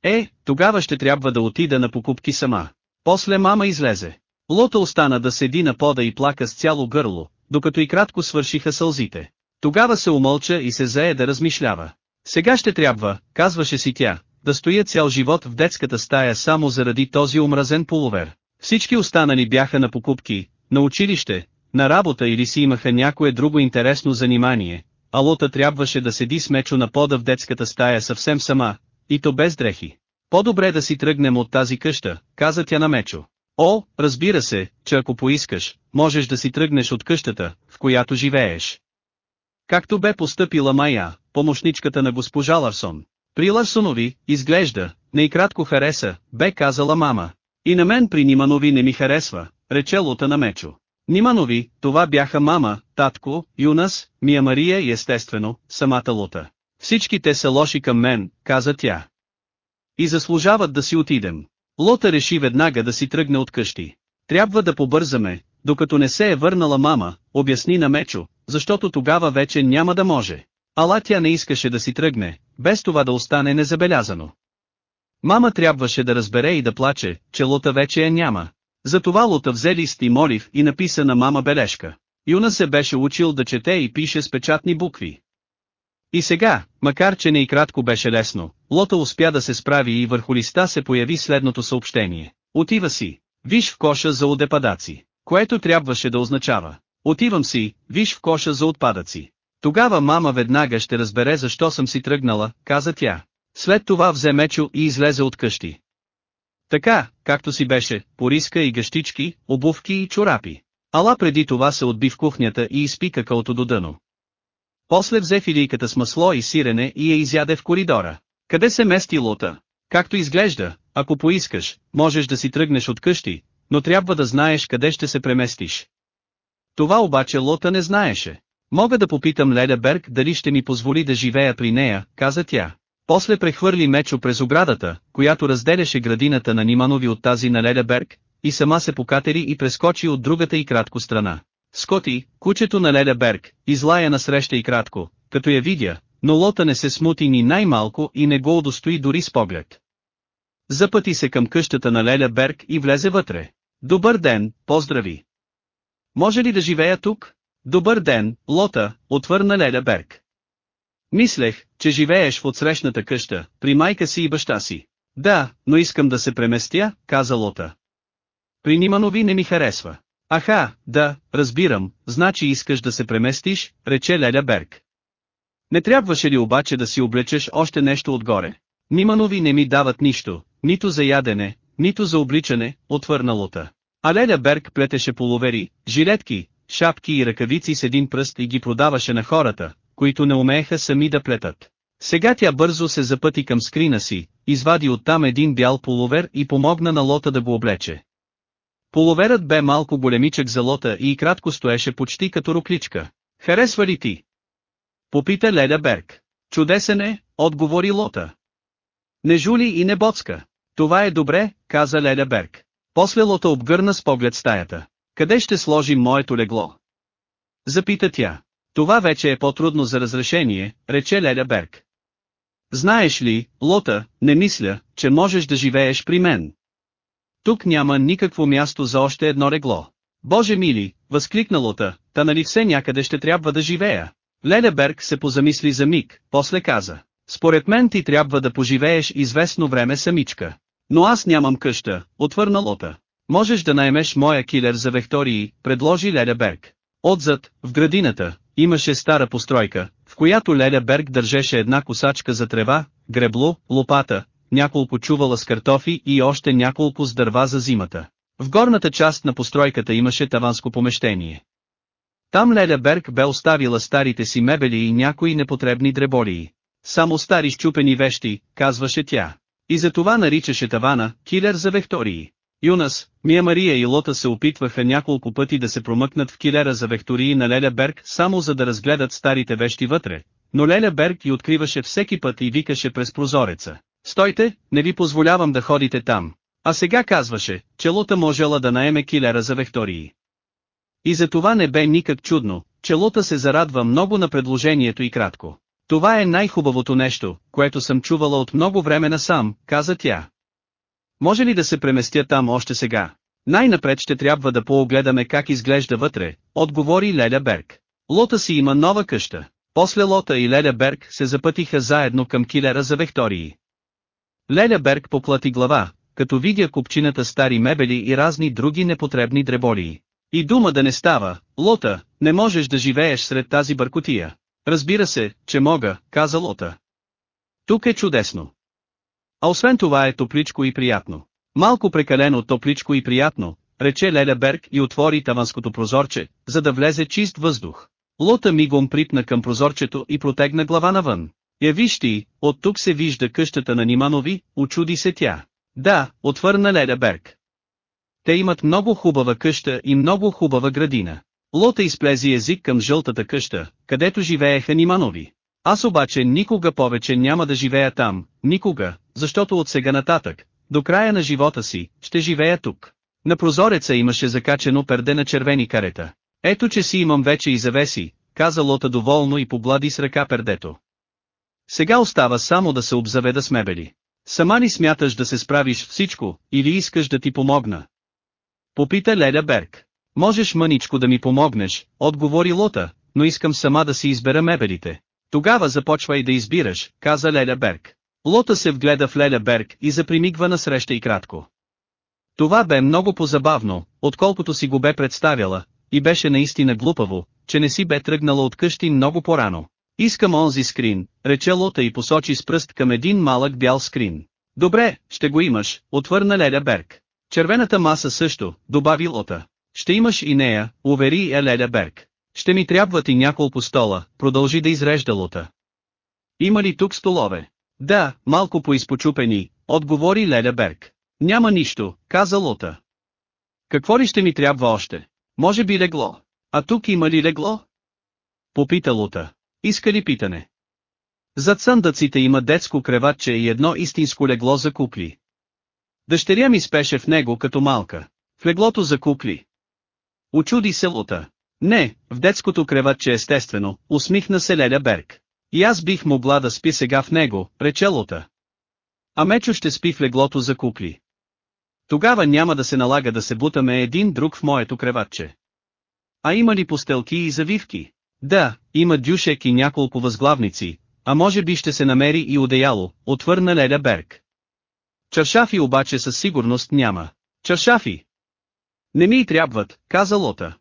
Е, тогава ще трябва да отида на покупки сама. После мама излезе. Лота остана да седи на пода и плака с цяло гърло, докато и кратко свършиха сълзите. Тогава се умълча и се зае да размишлява. Сега ще трябва, казваше си тя, да стоя цял живот в детската стая само заради този омразен полувер. Всички останали бяха на покупки, на училище, на работа или си имаха някое друго интересно занимание, а Лота трябваше да седи с мечо на пода в детската стая съвсем сама, и то без дрехи. По-добре да си тръгнем от тази къща, каза тя на Мечо. О, разбира се, че ако поискаш, можеш да си тръгнеш от къщата, в която живееш. Както бе постъпила Майя, помощничката на госпожа Ларсон. При Ларсонови, изглежда, не и кратко хареса, бе казала мама. И на мен при Ниманови не ми харесва, рече Лута на Мечо. Ниманови, това бяха мама, татко, Юнас, Мия Мария и естествено, самата Лута. Всички те са лоши към мен, каза тя. И заслужават да си отидем. Лота реши веднага да си тръгне от къщи. Трябва да побързаме, докато не се е върнала мама, обясни на Мечо, защото тогава вече няма да може. Ала тя не искаше да си тръгне, без това да остане незабелязано. Мама трябваше да разбере и да плаче, че Лота вече я няма. Затова Лота взе лист и молив и написа на мама бележка. Юна се беше учил да чете и пише с печатни букви. И сега, макар че не и кратко беше лесно, Лота успя да се справи и върху листа се появи следното съобщение. Отива си, виж в коша за отепадаци, което трябваше да означава. Отивам си, виж в коша за отпадъци. Тогава мама веднага ще разбере защо съм си тръгнала, каза тя. След това взе мечо и излезе от къщи. Така, както си беше, пориска и гъщички, обувки и чорапи. Ала преди това се отби в кухнята и изпи какаото до дъно. После взе филийката с масло и сирене и я изяде в коридора. Къде се мести лота? Както изглежда, ако поискаш, можеш да си тръгнеш от къщи, но трябва да знаеш къде ще се преместиш. Това обаче Лота не знаеше. Мога да попитам Леля Берг дали ще ми позволи да живея при нея, каза тя. После прехвърли мечо през оградата, която разделяше градината на Ниманови от тази на Леля Берг, и сама се покатери и прескочи от другата и кратко страна. Скоти, кучето на Леля Берг, излая насреща и кратко, като я видя, но Лота не се смути ни най-малко и не го удостои дори с поглед. Запъти се към къщата на Леля Берг и влезе вътре. Добър ден, поздрави. Може ли да живея тук? Добър ден, Лота, отвърна Леля Берг. Мислех, че живееш в отсрещната къща, при майка си и баща си. Да, но искам да се преместя, каза Лота. При Ниманови не ми харесва. Аха, да, разбирам, значи искаш да се преместиш, рече Леля Берг. Не трябваше ли обаче да си облечеш още нещо отгоре? Ниманови не ми дават нищо, нито за ядене, нито за обличане, отвърна Лота. А Леля Берг плетеше половери, жилетки, шапки и ръкавици с един пръст и ги продаваше на хората, които не умееха сами да плетат. Сега тя бързо се запъти към скрина си, извади оттам един бял половер и помогна на Лота да го облече. Половерът бе малко големичък за Лота и кратко стоеше почти като рукличка. Харесва ли ти? Попита Леля Берг. Чудесен е, отговори Лота. Не жули и не боцка. Това е добре, каза Леля Берг. После Лота обгърна с поглед стаята. Къде ще сложим моето легло? Запита тя. Това вече е по-трудно за разрешение, рече Леля Берг. Знаеш ли, Лота, не мисля, че можеш да живееш при мен. Тук няма никакво място за още едно регло. Боже мили, възкликна Лота, та нали все някъде ще трябва да живея. Леля Берг се позамисли за миг, после каза. Според мен ти трябва да поживееш известно време самичка. Но аз нямам къща, отвърна Лота. Можеш да наймеш моя килер за вектории, предложи Леля Берг. Отзад, в градината, имаше стара постройка, в която Леля Берг държеше една косачка за трева, гребло, лопата, няколко чувала с картофи и още няколко с дърва за зимата. В горната част на постройката имаше таванско помещение. Там Леля Берг бе оставила старите си мебели и някои непотребни дреболии. Само стари щупени вещи, казваше тя. И за това наричаше тавана «килер за вектории». Юнас, Мия Мария и Лота се опитваха няколко пъти да се промъкнат в килера за вектории на Леля Берг само за да разгледат старите вещи вътре, но Леля Берг ги откриваше всеки път и викаше през прозореца. Стойте, не ви позволявам да ходите там. А сега казваше, че Лота можела да наеме килера за вектории. И за това не бе никак чудно, че Лота се зарадва много на предложението и кратко. Това е най-хубавото нещо, което съм чувала от много време насам, каза тя. Може ли да се преместя там още сега? Най-напред ще трябва да поогледаме как изглежда вътре, отговори Леля Берг. Лота си има нова къща. После Лота и Леля Берг се запътиха заедно към килера за Вектории. Леля Берг поплати глава, като видя купчината стари мебели и разни други непотребни дреболии. И дума да не става, Лота, не можеш да живееш сред тази бъркотия. Разбира се, че мога, каза Лота. Тук е чудесно. А освен това е топличко и приятно. Малко прекалено топличко и приятно, рече Леля Берг и отвори таванското прозорче, за да влезе чист въздух. Лота мигом припна към прозорчето и протегна глава навън. Я виж ти, от тук се вижда къщата на Ниманови, очуди се тя. Да, отвърна Леля Берг. Те имат много хубава къща и много хубава градина. Лота изплези език към жълтата къща, където живееха Ниманови. Аз обаче никога повече няма да живея там, никога, защото от сега нататък, до края на живота си, ще живея тук. На прозореца имаше закачено перде на червени карета. Ето че си имам вече и завеси, каза Лота доволно и поблади с ръка пердето. Сега остава само да се обзаведа с мебели. Сама ли смяташ да се справиш всичко, или искаш да ти помогна? Попита Леля Берг. Можеш мъничко да ми помогнеш, отговори Лота, но искам сама да си избера мебелите. Тогава започвай да избираш, каза Леля Берг. Лота се вгледа в Леля Берг и запримигва насреща и кратко. Това бе много позабавно, отколкото си го бе представяла, и беше наистина глупаво, че не си бе тръгнала от къщи много порано. Искам онзи скрин, рече Лота и посочи с пръст към един малък бял скрин. Добре, ще го имаш, отвърна Леля Берг. Червената маса също, добави Лота. Ще имаш и нея, увери Елеля Берг. Ще ми трябват и няколко стола, продължи да изрежда Лота. Има ли тук столове? Да, малко поизпочупени, отговори Леля Берг. Няма нищо, каза Лота. Какво ли ще ми трябва още? Може би легло. А тук има ли легло? Попита Лота. Иска ли питане? Зад съндъците има детско креватче и едно истинско легло за купли. Дъщеря ми спеше в него като малка. В леглото за купли. Очуди се Лута. Не, в детското креватче естествено, усмихна се Леля Берг. И аз бих могла да спи сега в него, рече Лута. А Мечо ще спи в леглото за купли. Тогава няма да се налага да се бутаме един друг в моето креватче. А има ли постелки и завивки? Да, има дюшек и няколко възглавници, а може би ще се намери и одеяло, отвърна Леля Берг. Чаршафи обаче със сигурност няма. Чаршафи! Не ми и трябват, каза Лота.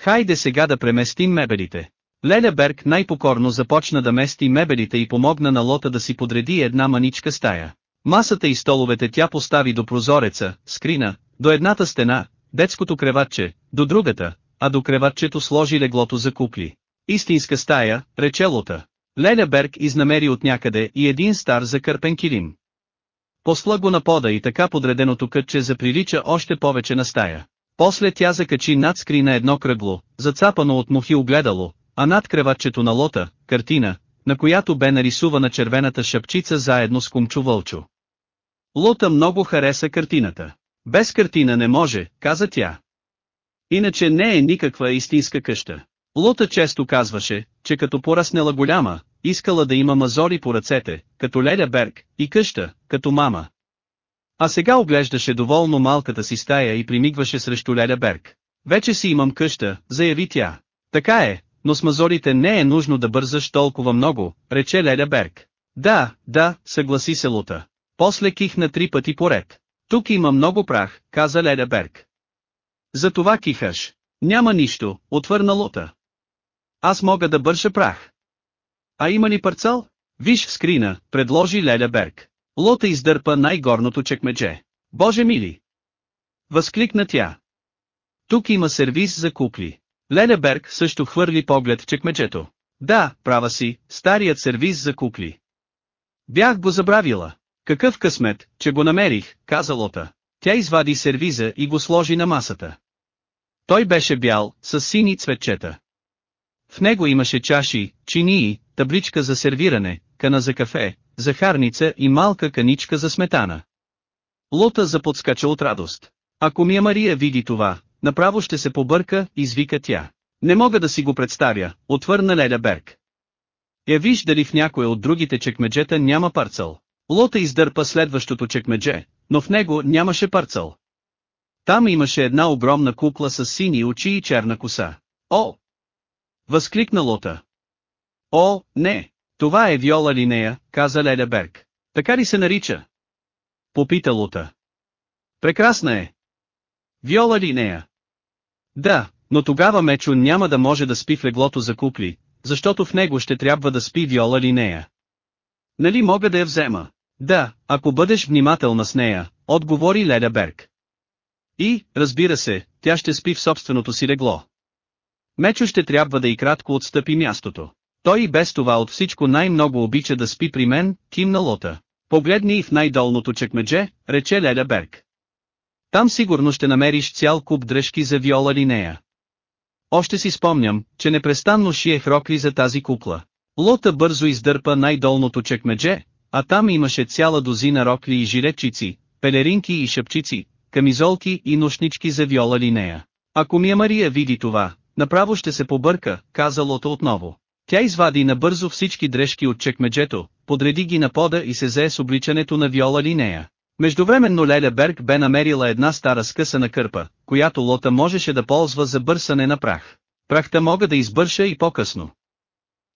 Хайде сега да преместим мебелите. Леля Берг най-покорно започна да мести мебелите и помогна на Лота да си подреди една маничка стая. Масата и столовете тя постави до прозореца, скрина, до едната стена, детското креватче, до другата, а до креватчето сложи леглото за купли. Истинска стая, рече Лота. Леля Берг изнамери от някъде и един стар закърпен килим. Посла го на пода и така подреденото кътче заприлича още повече на стая. После тя закачи над скрина едно кръгло, зацапано от мухи огледало, а над креватчето на лота, картина, на която бе нарисувана червената шапчица заедно с кумчо вълчо. Лота много хареса картината. Без картина не може, каза тя. Иначе не е никаква истинска къща. Лота често казваше, че като пораснела голяма, искала да има мазори по ръцете, като Леля Берг, и къща, като мама. А сега оглеждаше доволно малката си стая и примигваше срещу Леля Берг. Вече си имам къща, заяви тя. Така е, но с мазорите не е нужно да бързаш толкова много, рече Леля Берг. Да, да, съгласи се Лута. После кихна три пъти поред. Тук има много прах, каза Леда Берг. За това кихаш. Няма нищо, отвърна Лута. Аз мога да бърша прах. А има ли парцал? Виж в скрина, предложи Леля Берг. Лота издърпа най-горното чекмедже. Боже мили! Възкликна тя. Тук има сервис за купли. Леля Берг също хвърли поглед в чекмеджето. Да, права си, старият сервис за купли. Бях го забравила. Какъв късмет, че го намерих, каза Лота. Тя извади сервиза и го сложи на масата. Той беше бял, с сини цветчета. В него имаше чаши, чинии, табличка за сервиране, кана за кафе, захарница и малка каничка за сметана. Лота заподскача от радост. Ако Мия Мария види това, направо ще се побърка, извика тя. Не мога да си го представя, отвърна Леля Берг. Я виж дали в някое от другите чекмеджета няма парцъл. Лота издърпа следващото чекмедже, но в него нямаше парцъл. Там имаше една огромна кукла с сини очи и черна коса. О! Възкликна Лота. О, не! Това е Виола Линея, каза Леля Берг. Така ли се нарича? Попита Лута. Прекрасна е. Виола Линея. Да, но тогава Мечо няма да може да спи в леглото за купли, защото в него ще трябва да спи Виола Линея. Нали мога да я взема? Да, ако бъдеш внимателна с нея, отговори Леля Берг. И, разбира се, тя ще спи в собственото си легло. Мечо ще трябва да и кратко отстъпи мястото. Той и без това от всичко най-много обича да спи при мен, кимна лота. Погледни и в най-долното чекмедже, рече Леля Берг. Там сигурно ще намериш цял куп дръжки за Виола Линея. Още си спомням, че непрестанно шиех рокли за тази кукла. Лота бързо издърпа най-долното чекмедже, а там имаше цяла дозина рокли и жилетчици, пелеринки и шъпчици, камизолки и нощнички за Виола Линея. Ако Мия Мария види това, направо ще се побърка, каза Лота отново. Тя извади набързо всички дрежки от чекмеджето, подреди ги на пода и се зае с обличането на Виола Линея. Междувременно Леля Берг бе намерила една стара скъсана кърпа, която Лота можеше да ползва за бърсане на прах. Прахта мога да избърша и по-късно.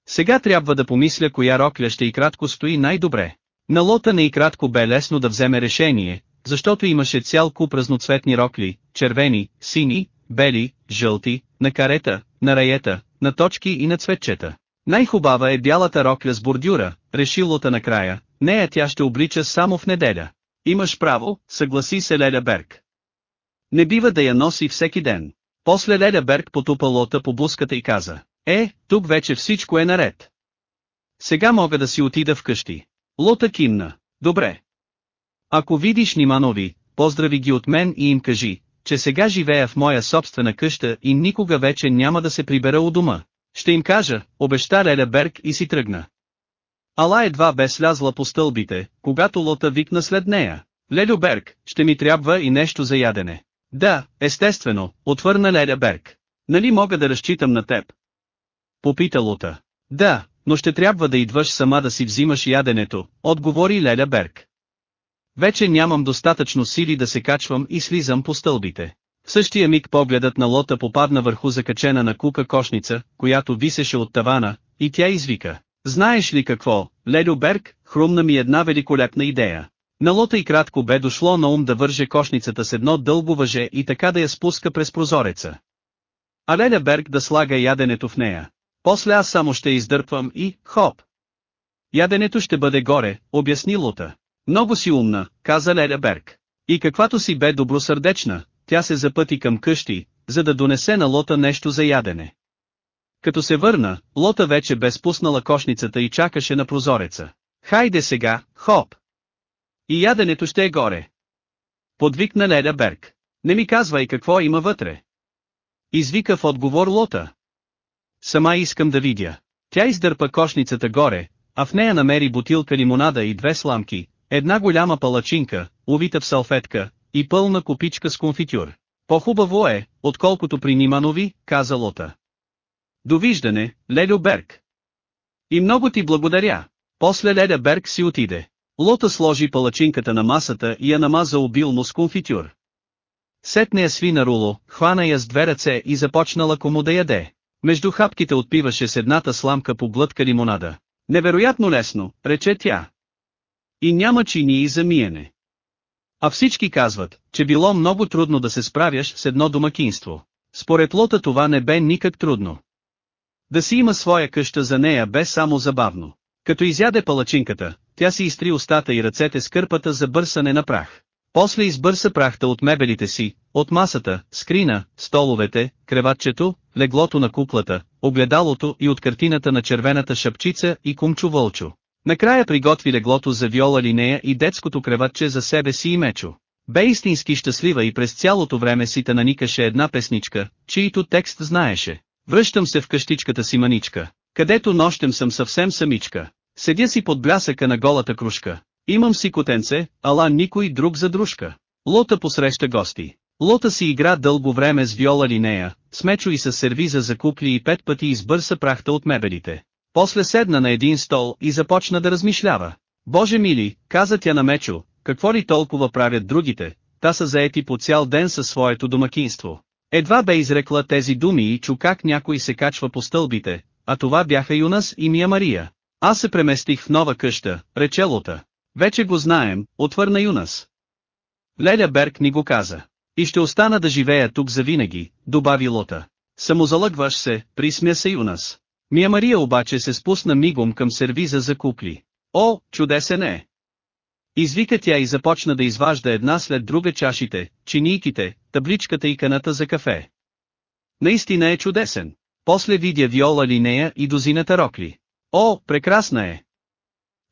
Сега трябва да помисля коя рокля ще и кратко стои най-добре. На Лота не и кратко бе лесно да вземе решение, защото имаше цял куп разноцветни рокли, червени, сини, бели, жълти, на карета, на раета, на точки и на цветчета. Най-хубава е бялата рокля с бордюра, реши Лота накрая, нея тя ще облича само в неделя. Имаш право, съгласи се Леля Берг. Не бива да я носи всеки ден. После Леля Берг потупа Лота по буската и каза, е, тук вече всичко е наред. Сега мога да си отида вкъщи. Лота кимна, добре. Ако видиш Ниманови, поздрави ги от мен и им кажи, че сега живея в моя собствена къща и никога вече няма да се прибера у дома. Ще им кажа, обеща Леля Берг и си тръгна. Ала едва бе слязла по стълбите, когато Лота викна след нея. Лелю Берг, ще ми трябва и нещо за ядене. Да, естествено, отвърна Леля Берг. Нали мога да разчитам на теб? Попита Лота. Да, но ще трябва да идваш сама да си взимаш яденето, отговори Леля Берг. Вече нямам достатъчно сили да се качвам и слизам по стълбите. В същия миг погледът на Лота попадна върху закачена на кука кошница, която висеше от тавана, и тя извика. Знаеш ли какво, Лелю Берг, хрумна ми една великолепна идея. На Лота и кратко бе дошло на ум да върже кошницата с едно дълго въже и така да я спуска през прозореца. А Леля Берг да слага яденето в нея. После аз само ще издърпвам и, хоп. Яденето ще бъде горе, обясни Лота. Много си умна, каза Леля Берг. И каквато си бе добросърдечна, тя се запъти към къщи, за да донесе на Лота нещо за ядене. Като се върна, Лота вече бе спуснала кошницата и чакаше на прозореца. Хайде сега, хоп! И яденето ще е горе. Подвикна Леля Берг. Не ми казвай какво има вътре. Извика в отговор Лота. Сама искам да видя. Тя издърпа кошницата горе, а в нея намери бутилка лимонада и две сламки, една голяма палачинка, увита в салфетка, и пълна купичка с конфитюр. По-хубаво е, отколкото при Ниманови, каза Лота. Довиждане, Лелю Берг. И много ти благодаря. После Леля Берг си отиде. Лота сложи палачинката на масата и я намаза обилно с конфитюр. Сетне я сви на руло, хвана я с две ръце и започнала кому да яде. Между хапките отпиваше с едната сламка по глътка лимонада. Невероятно лесно, рече тя. И няма чинии за миене. А всички казват, че било много трудно да се справяш с едно домакинство. Според Лота това не бе никак трудно. Да си има своя къща за нея бе само забавно. Като изяде палачинката, тя си изтри устата и ръцете с кърпата за бърсане на прах. После избърса прахта от мебелите си, от масата, скрина, столовете, креватчето, леглото на куклата, огледалото и от картината на червената шапчица и кумчо вълчо. Накрая приготви леглото за Виола Линея и детското креватче за себе си и Мечо. Бе истински щастлива и през цялото време си наникаше една песничка, чието текст знаеше. Връщам се в къщичката си маничка, където нощем съм съвсем самичка. Седя си под блясъка на голата кружка. Имам си котенце, ала никой друг за дружка. Лота посреща гости. Лота си игра дълго време с Виола Линея, смечо и с сервиза за купли и пет пъти избърса прахта от мебелите. После седна на един стол и започна да размишлява. Боже мили, каза тя на Мечо, какво ли толкова правят другите, та са заети по цял ден със своето домакинство. Едва бе изрекла тези думи и чу как някой се качва по стълбите, а това бяха Юнас и Мия Мария. Аз се преместих в нова къща, рече Лота. Вече го знаем, отвърна Юнас. Леля Берг ни го каза. И ще остана да живея тук завинаги, добави Лота. Самозалъгваш се, присмя се Юнас. Мия Мария обаче се спусна мигом към сервиза за купли. О, чудесен е! Извика тя и започна да изважда една след друга чашите, чинийките, табличката и каната за кафе. Наистина е чудесен. После видя Виола Линея и дозината рокли. О, прекрасна е!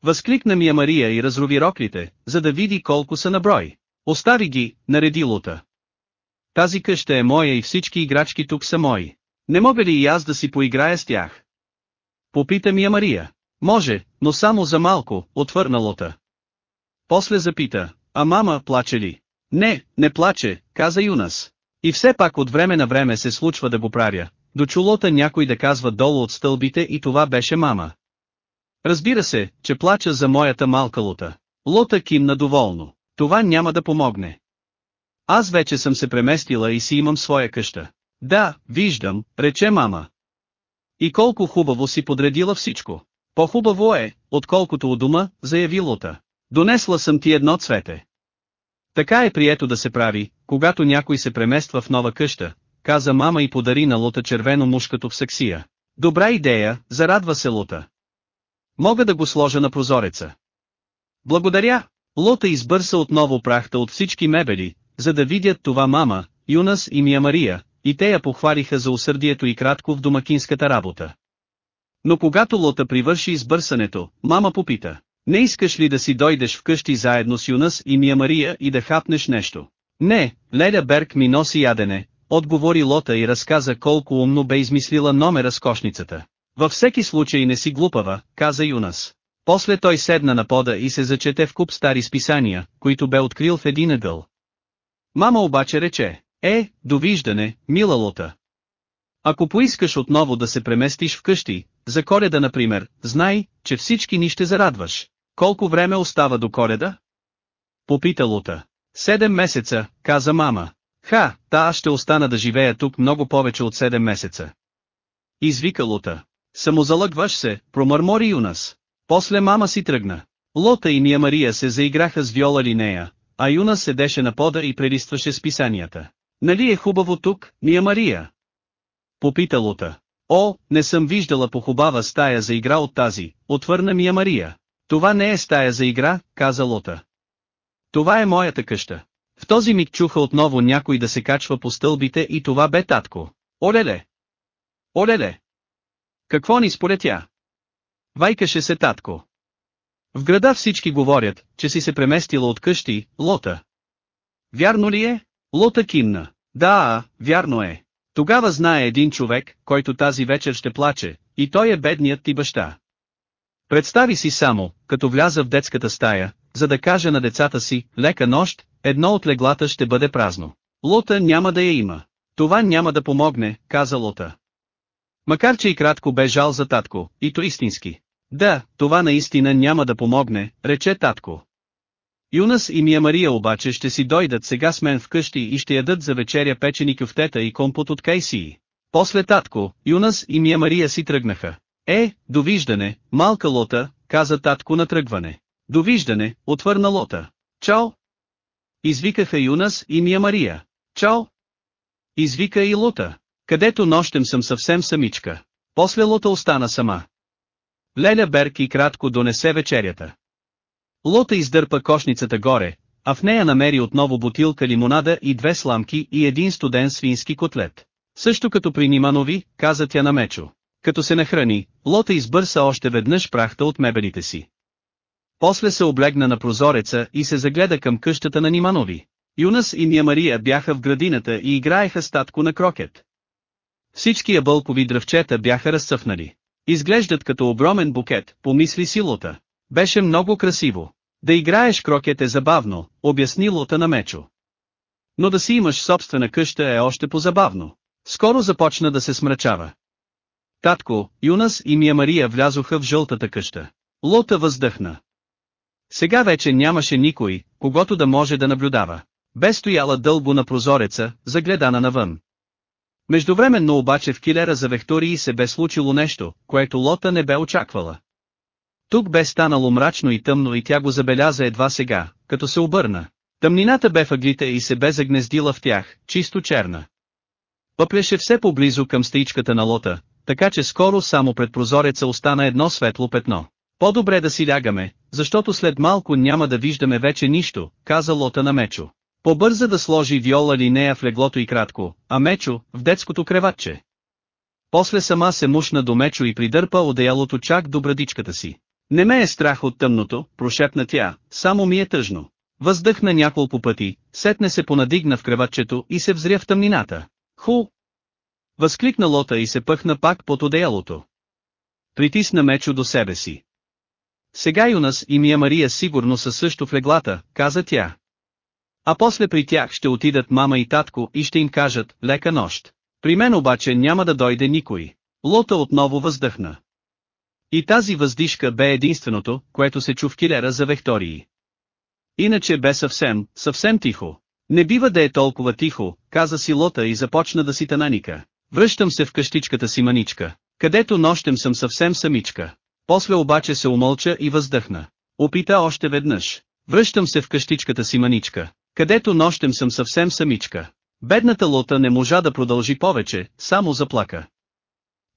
Възкликна Мия Мария и разрови роклите, за да види колко са на брой. Остави ги, нареди Лута. Тази къща е моя и всички играчки тук са мои. Не мога ли и аз да си поиграя с тях? Попита Мия Мария. Може, но само за малко, отвърна Лота. После запита, а мама плаче ли? Не, не плаче, каза Юнас. И все пак от време на време се случва да го правя. До чулота някой да казва долу от стълбите и това беше мама. Разбира се, че плача за моята малка Лота. Лота кимна доволно. Това няма да помогне. Аз вече съм се преместила и си имам своя къща. Да, виждам, рече мама. И колко хубаво си подредила всичко. По-хубаво е, отколкото у дома, заяви Лота. Донесла съм ти едно цвете. Така е прието да се прави, когато някой се премества в нова къща, каза мама и подари на Лота червено мушкато в саксия. Добра идея, зарадва се Лота. Мога да го сложа на прозореца. Благодаря. Лота избърса отново прахта от всички мебели, за да видят това мама, Юнас и Мия Мария, и те я похвалиха за усърдието и кратко в домакинската работа. Но когато Лота привърши избърсането, мама попита, не искаш ли да си дойдеш вкъщи заедно с Юнас и Мия Мария и да хапнеш нещо? Не, Леля Берг ми носи ядене, отговори Лота и разказа колко умно бе измислила номера с кошницата. Във всеки случай не си глупава, каза Юнас. После той седна на пода и се зачете в куп стари списания, които бе открил в един ъгъл. Мама обаче рече, е, довиждане, мила Лота. Ако поискаш отново да се преместиш вкъщи, за коледа например, знай, че всички ни ще зарадваш. Колко време остава до коледа? Попита Лута. Седем месеца, каза мама. Ха, та аз ще остана да живея тук много повече от седем месеца. Извика Лута. Самозалъгваш се, промърмори Юнас. После мама си тръгна. Лота и Ния Мария се заиграха с Виола Линея, а Юнас седеше на пода и прелистваше списанията. Нали е хубаво тук, Ния Мария? Попита Лута. О, не съм виждала похубава стая за игра от тази, отвърна ми я Мария. Това не е стая за игра, каза Лота. Това е моята къща. В този миг чуха отново някой да се качва по стълбите и това бе татко. Олеле! Олеле! Какво ни сполетя? Вайкаше се татко. В града всички говорят, че си се преместила от къщи, Лота. Вярно ли е? Лота кимна. Да, вярно е. Тогава знае един човек, който тази вечер ще плаче, и той е бедният ти баща. Представи си само, като вляза в детската стая, за да каже на децата си, лека нощ, едно от леглата ще бъде празно. Лота няма да я има. Това няма да помогне, каза Лота. Макар че и кратко бе жал за татко, и то истински. Да, това наистина няма да помогне, рече татко. Юнас и Мия Мария обаче ще си дойдат сега с мен вкъщи и ще ядат за вечеря печени кюфтета и компот от кайсии. После татко, Юнас и Мия Мария си тръгнаха. Е, довиждане, малка лота, каза татко на тръгване. Довиждане, отвърна лота. Чао! Извикаха Юнас и Мия Мария. Чао! Извика и лота. Където нощем съм съвсем самичка. После лота остана сама. Леля Берг и кратко донесе вечерята. Лота издърпа кошницата горе, а в нея намери отново бутилка лимонада и две сламки и един студен свински котлет. Също като при Ниманови, каза тя на Мечо. Като се нахрани, Лота избърса още веднъж прахта от мебелите си. После се облегна на прозореца и се загледа към къщата на Ниманови. Юнас и Мия Мария бяха в градината и играеха статко на крокет. Всички ябълкови дръвчета бяха разцъфнали. Изглеждат като огромен букет, помисли силота. Беше много красиво. Да играеш крокет е забавно, обясни Лота на Мечо. Но да си имаш собствена къща е още по-забавно. Скоро започна да се смрачава. Татко, Юнас и Мия Мария влязоха в жълтата къща. Лота въздъхна. Сега вече нямаше никой, когато да може да наблюдава. Бе стояла дълго на прозореца, загледана навън. Междувременно обаче в килера за Вектории се бе случило нещо, което Лота не бе очаквала. Тук бе станало мрачно и тъмно и тя го забеляза едва сега, като се обърна. Тъмнината бе въглите и се бе загнездила в тях, чисто черна. Пъплеше все поблизо към стаичката на Лота, така че скоро само пред прозореца остана едно светло петно. По-добре да си лягаме, защото след малко няма да виждаме вече нищо, каза Лота на Мечо. Побърза да сложи Виола линея в леглото и кратко, а Мечо, в детското креватче. После сама се мушна до Мечо и придърпа одеялото чак до брадичката си. Не ме е страх от тъмното, прошепна тя, само ми е тъжно. Въздъхна няколко пъти, сетне се понадигна в креватчето и се взря в тъмнината. Ху! Възкликна Лота и се пъхна пак под одеялото. Притисна Мечо до себе си. Сега Юнас и Мия Мария сигурно са също в леглата, каза тя. А после при тях ще отидат мама и татко и ще им кажат, лека нощ. При мен обаче няма да дойде никой. Лота отново въздъхна. И тази въздишка бе единственото, което се чу в килера за Вектории. Иначе бе съвсем, съвсем тихо. Не бива да е толкова тихо, каза си Лота и започна да си тананика. Връщам се в къщичката си маничка, където нощем съм съвсем самичка. После обаче се умълча и въздъхна. Опита още веднъж. Връщам се в къщичката си маничка, където нощем съм съвсем самичка. Бедната лота не можа да продължи повече, само заплака.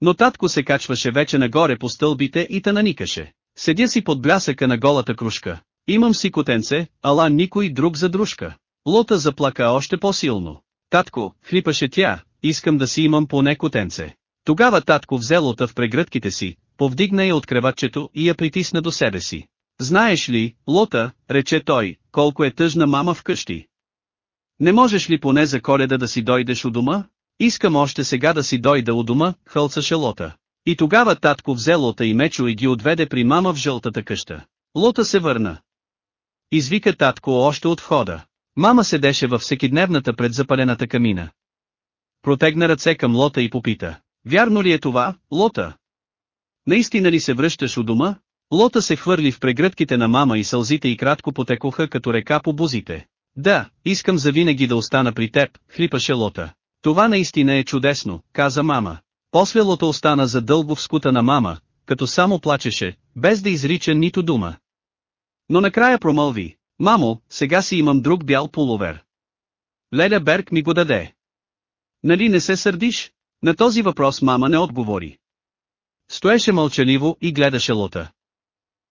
Но татко се качваше вече нагоре по стълбите и наникаше. Седя си под блясъка на голата кружка. Имам си котенце, ала никой друг за дружка. Лота заплака още по-силно. Татко, хлипаше тя, искам да си имам поне котенце. Тогава татко взе лота в прегръдките си, повдигна я от креватчето и я притисна до себе си. Знаеш ли, Лота, рече той, колко е тъжна мама вкъщи. Не можеш ли поне за коледа да си дойдеш у дома? Искам още сега да си дойда у дома, хълцаше Лота. И тогава татко взе Лота и Мечо и ги отведе при мама в жълтата къща. Лота се върна. Извика татко още от входа. Мама седеше във всекидневната пред запалената камина. Протегна ръце към Лота и попита. Вярно ли е това, Лота? Наистина ли се връщаш у дома? Лота се хвърли в прегръдките на мама и сълзите и кратко потекоха като река по бузите. Да, искам завинаги да остана при теб, хлипаше Лота. Това наистина е чудесно, каза мама. После Лота остана задълго в скута на мама, като само плачеше, без да изрича нито дума. Но накрая промълви, мамо, сега си имам друг бял пуловер. Леля Берг ми го даде. Нали не се сърдиш? На този въпрос мама не отговори. Стоеше мълчаливо и гледаше Лота.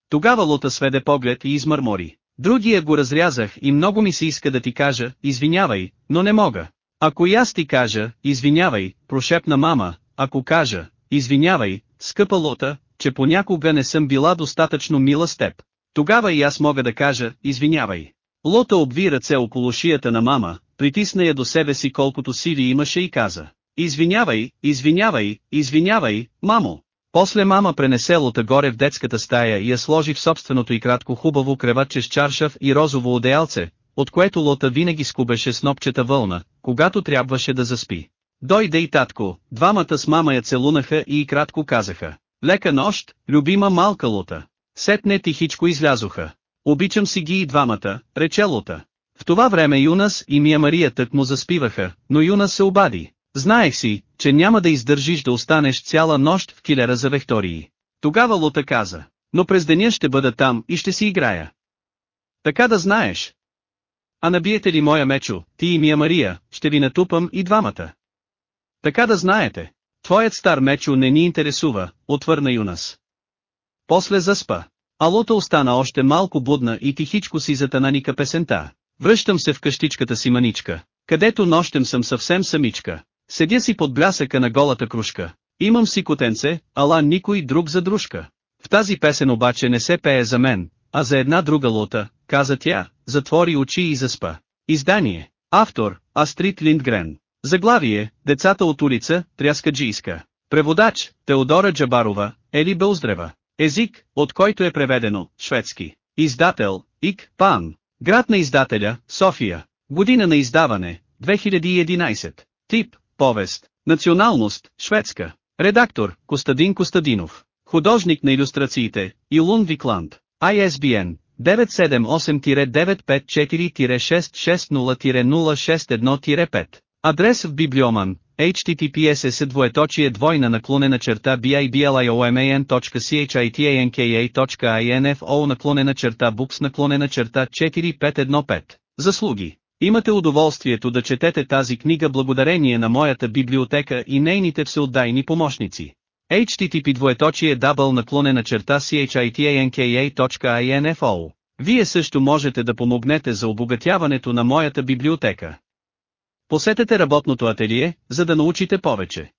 Тогава Лота сведе поглед и измърмори. Другия го разрязах и много ми се иска да ти кажа, извинявай, но не мога. Ако и аз ти кажа, извинявай, прошепна мама, ако кажа, извинявай, скъпа Лота, че понякога не съм била достатъчно мила с теб. Тогава и аз мога да кажа, извинявай. Лота обви ръце около шията на мама, притисна я до себе си колкото сили имаше и каза. Извинявай, извинявай, извинявай, мамо. После мама пренесе лота горе в детската стая и я сложи в собственото и кратко хубаво креватче с чаршав и розово одеялце, от което лота винаги скубеше снопчета вълна, когато трябваше да заспи. Дойде и татко, двамата с мама я целунаха и кратко казаха. Лека нощ, любима малка лота. Сетне тихичко излязоха. Обичам си ги и двамата, рече лота. В това време Юнас и Мия Мария тък му заспиваха, но Юнас се обади. Знаех си, че няма да издържиш да останеш цяла нощ в килера за вектории. Тогава Лута каза, но през деня ще бъда там и ще си играя. Така да знаеш. А набиете ли моя мечо, ти и Мия Мария, ще ви натупам и двамата. Така да знаете. Твоят стар мечо не ни интересува, отвърна Юнас. После заспа. Алота остана още малко будна и тихичко си затананика песента. Връщам се в къщичката си маничка, където нощем съм съвсем самичка. Седя си под блясъка на голата кружка. Имам си котенце, ала никой друг за дружка. В тази песен обаче не се пее за мен, а за една друга лота, каза тя, затвори очи и заспа. Издание. Автор, Астрид Линдгрен. Заглавие, Децата от улица, Тряскаджийска. Преводач, Теодора Джабарова, Ели Бълздрева. Език, от който е преведено, шведски. Издател, Ик, Пан. Град на издателя, София. Година на издаване, 2011. Тип, повест. Националност, шведска. Редактор, Костадин Костадинов. Художник на иллюстрациите, Илун Викланд. ISBN 978-954-660-061-5. Адрес в Библиоман, https двоеточие двойна наклонена черта biblioman.chitanka.info наклонена черта books наклонена черта 4515. Заслуги Имате удоволствието да четете тази книга благодарение на моята библиотека и нейните всеотдайни помощници. Http двоеточие дабъл наклонена черта chitanka.info Вие също можете да помогнете за обогатяването на моята библиотека. Посетете работното ателие, за да научите повече.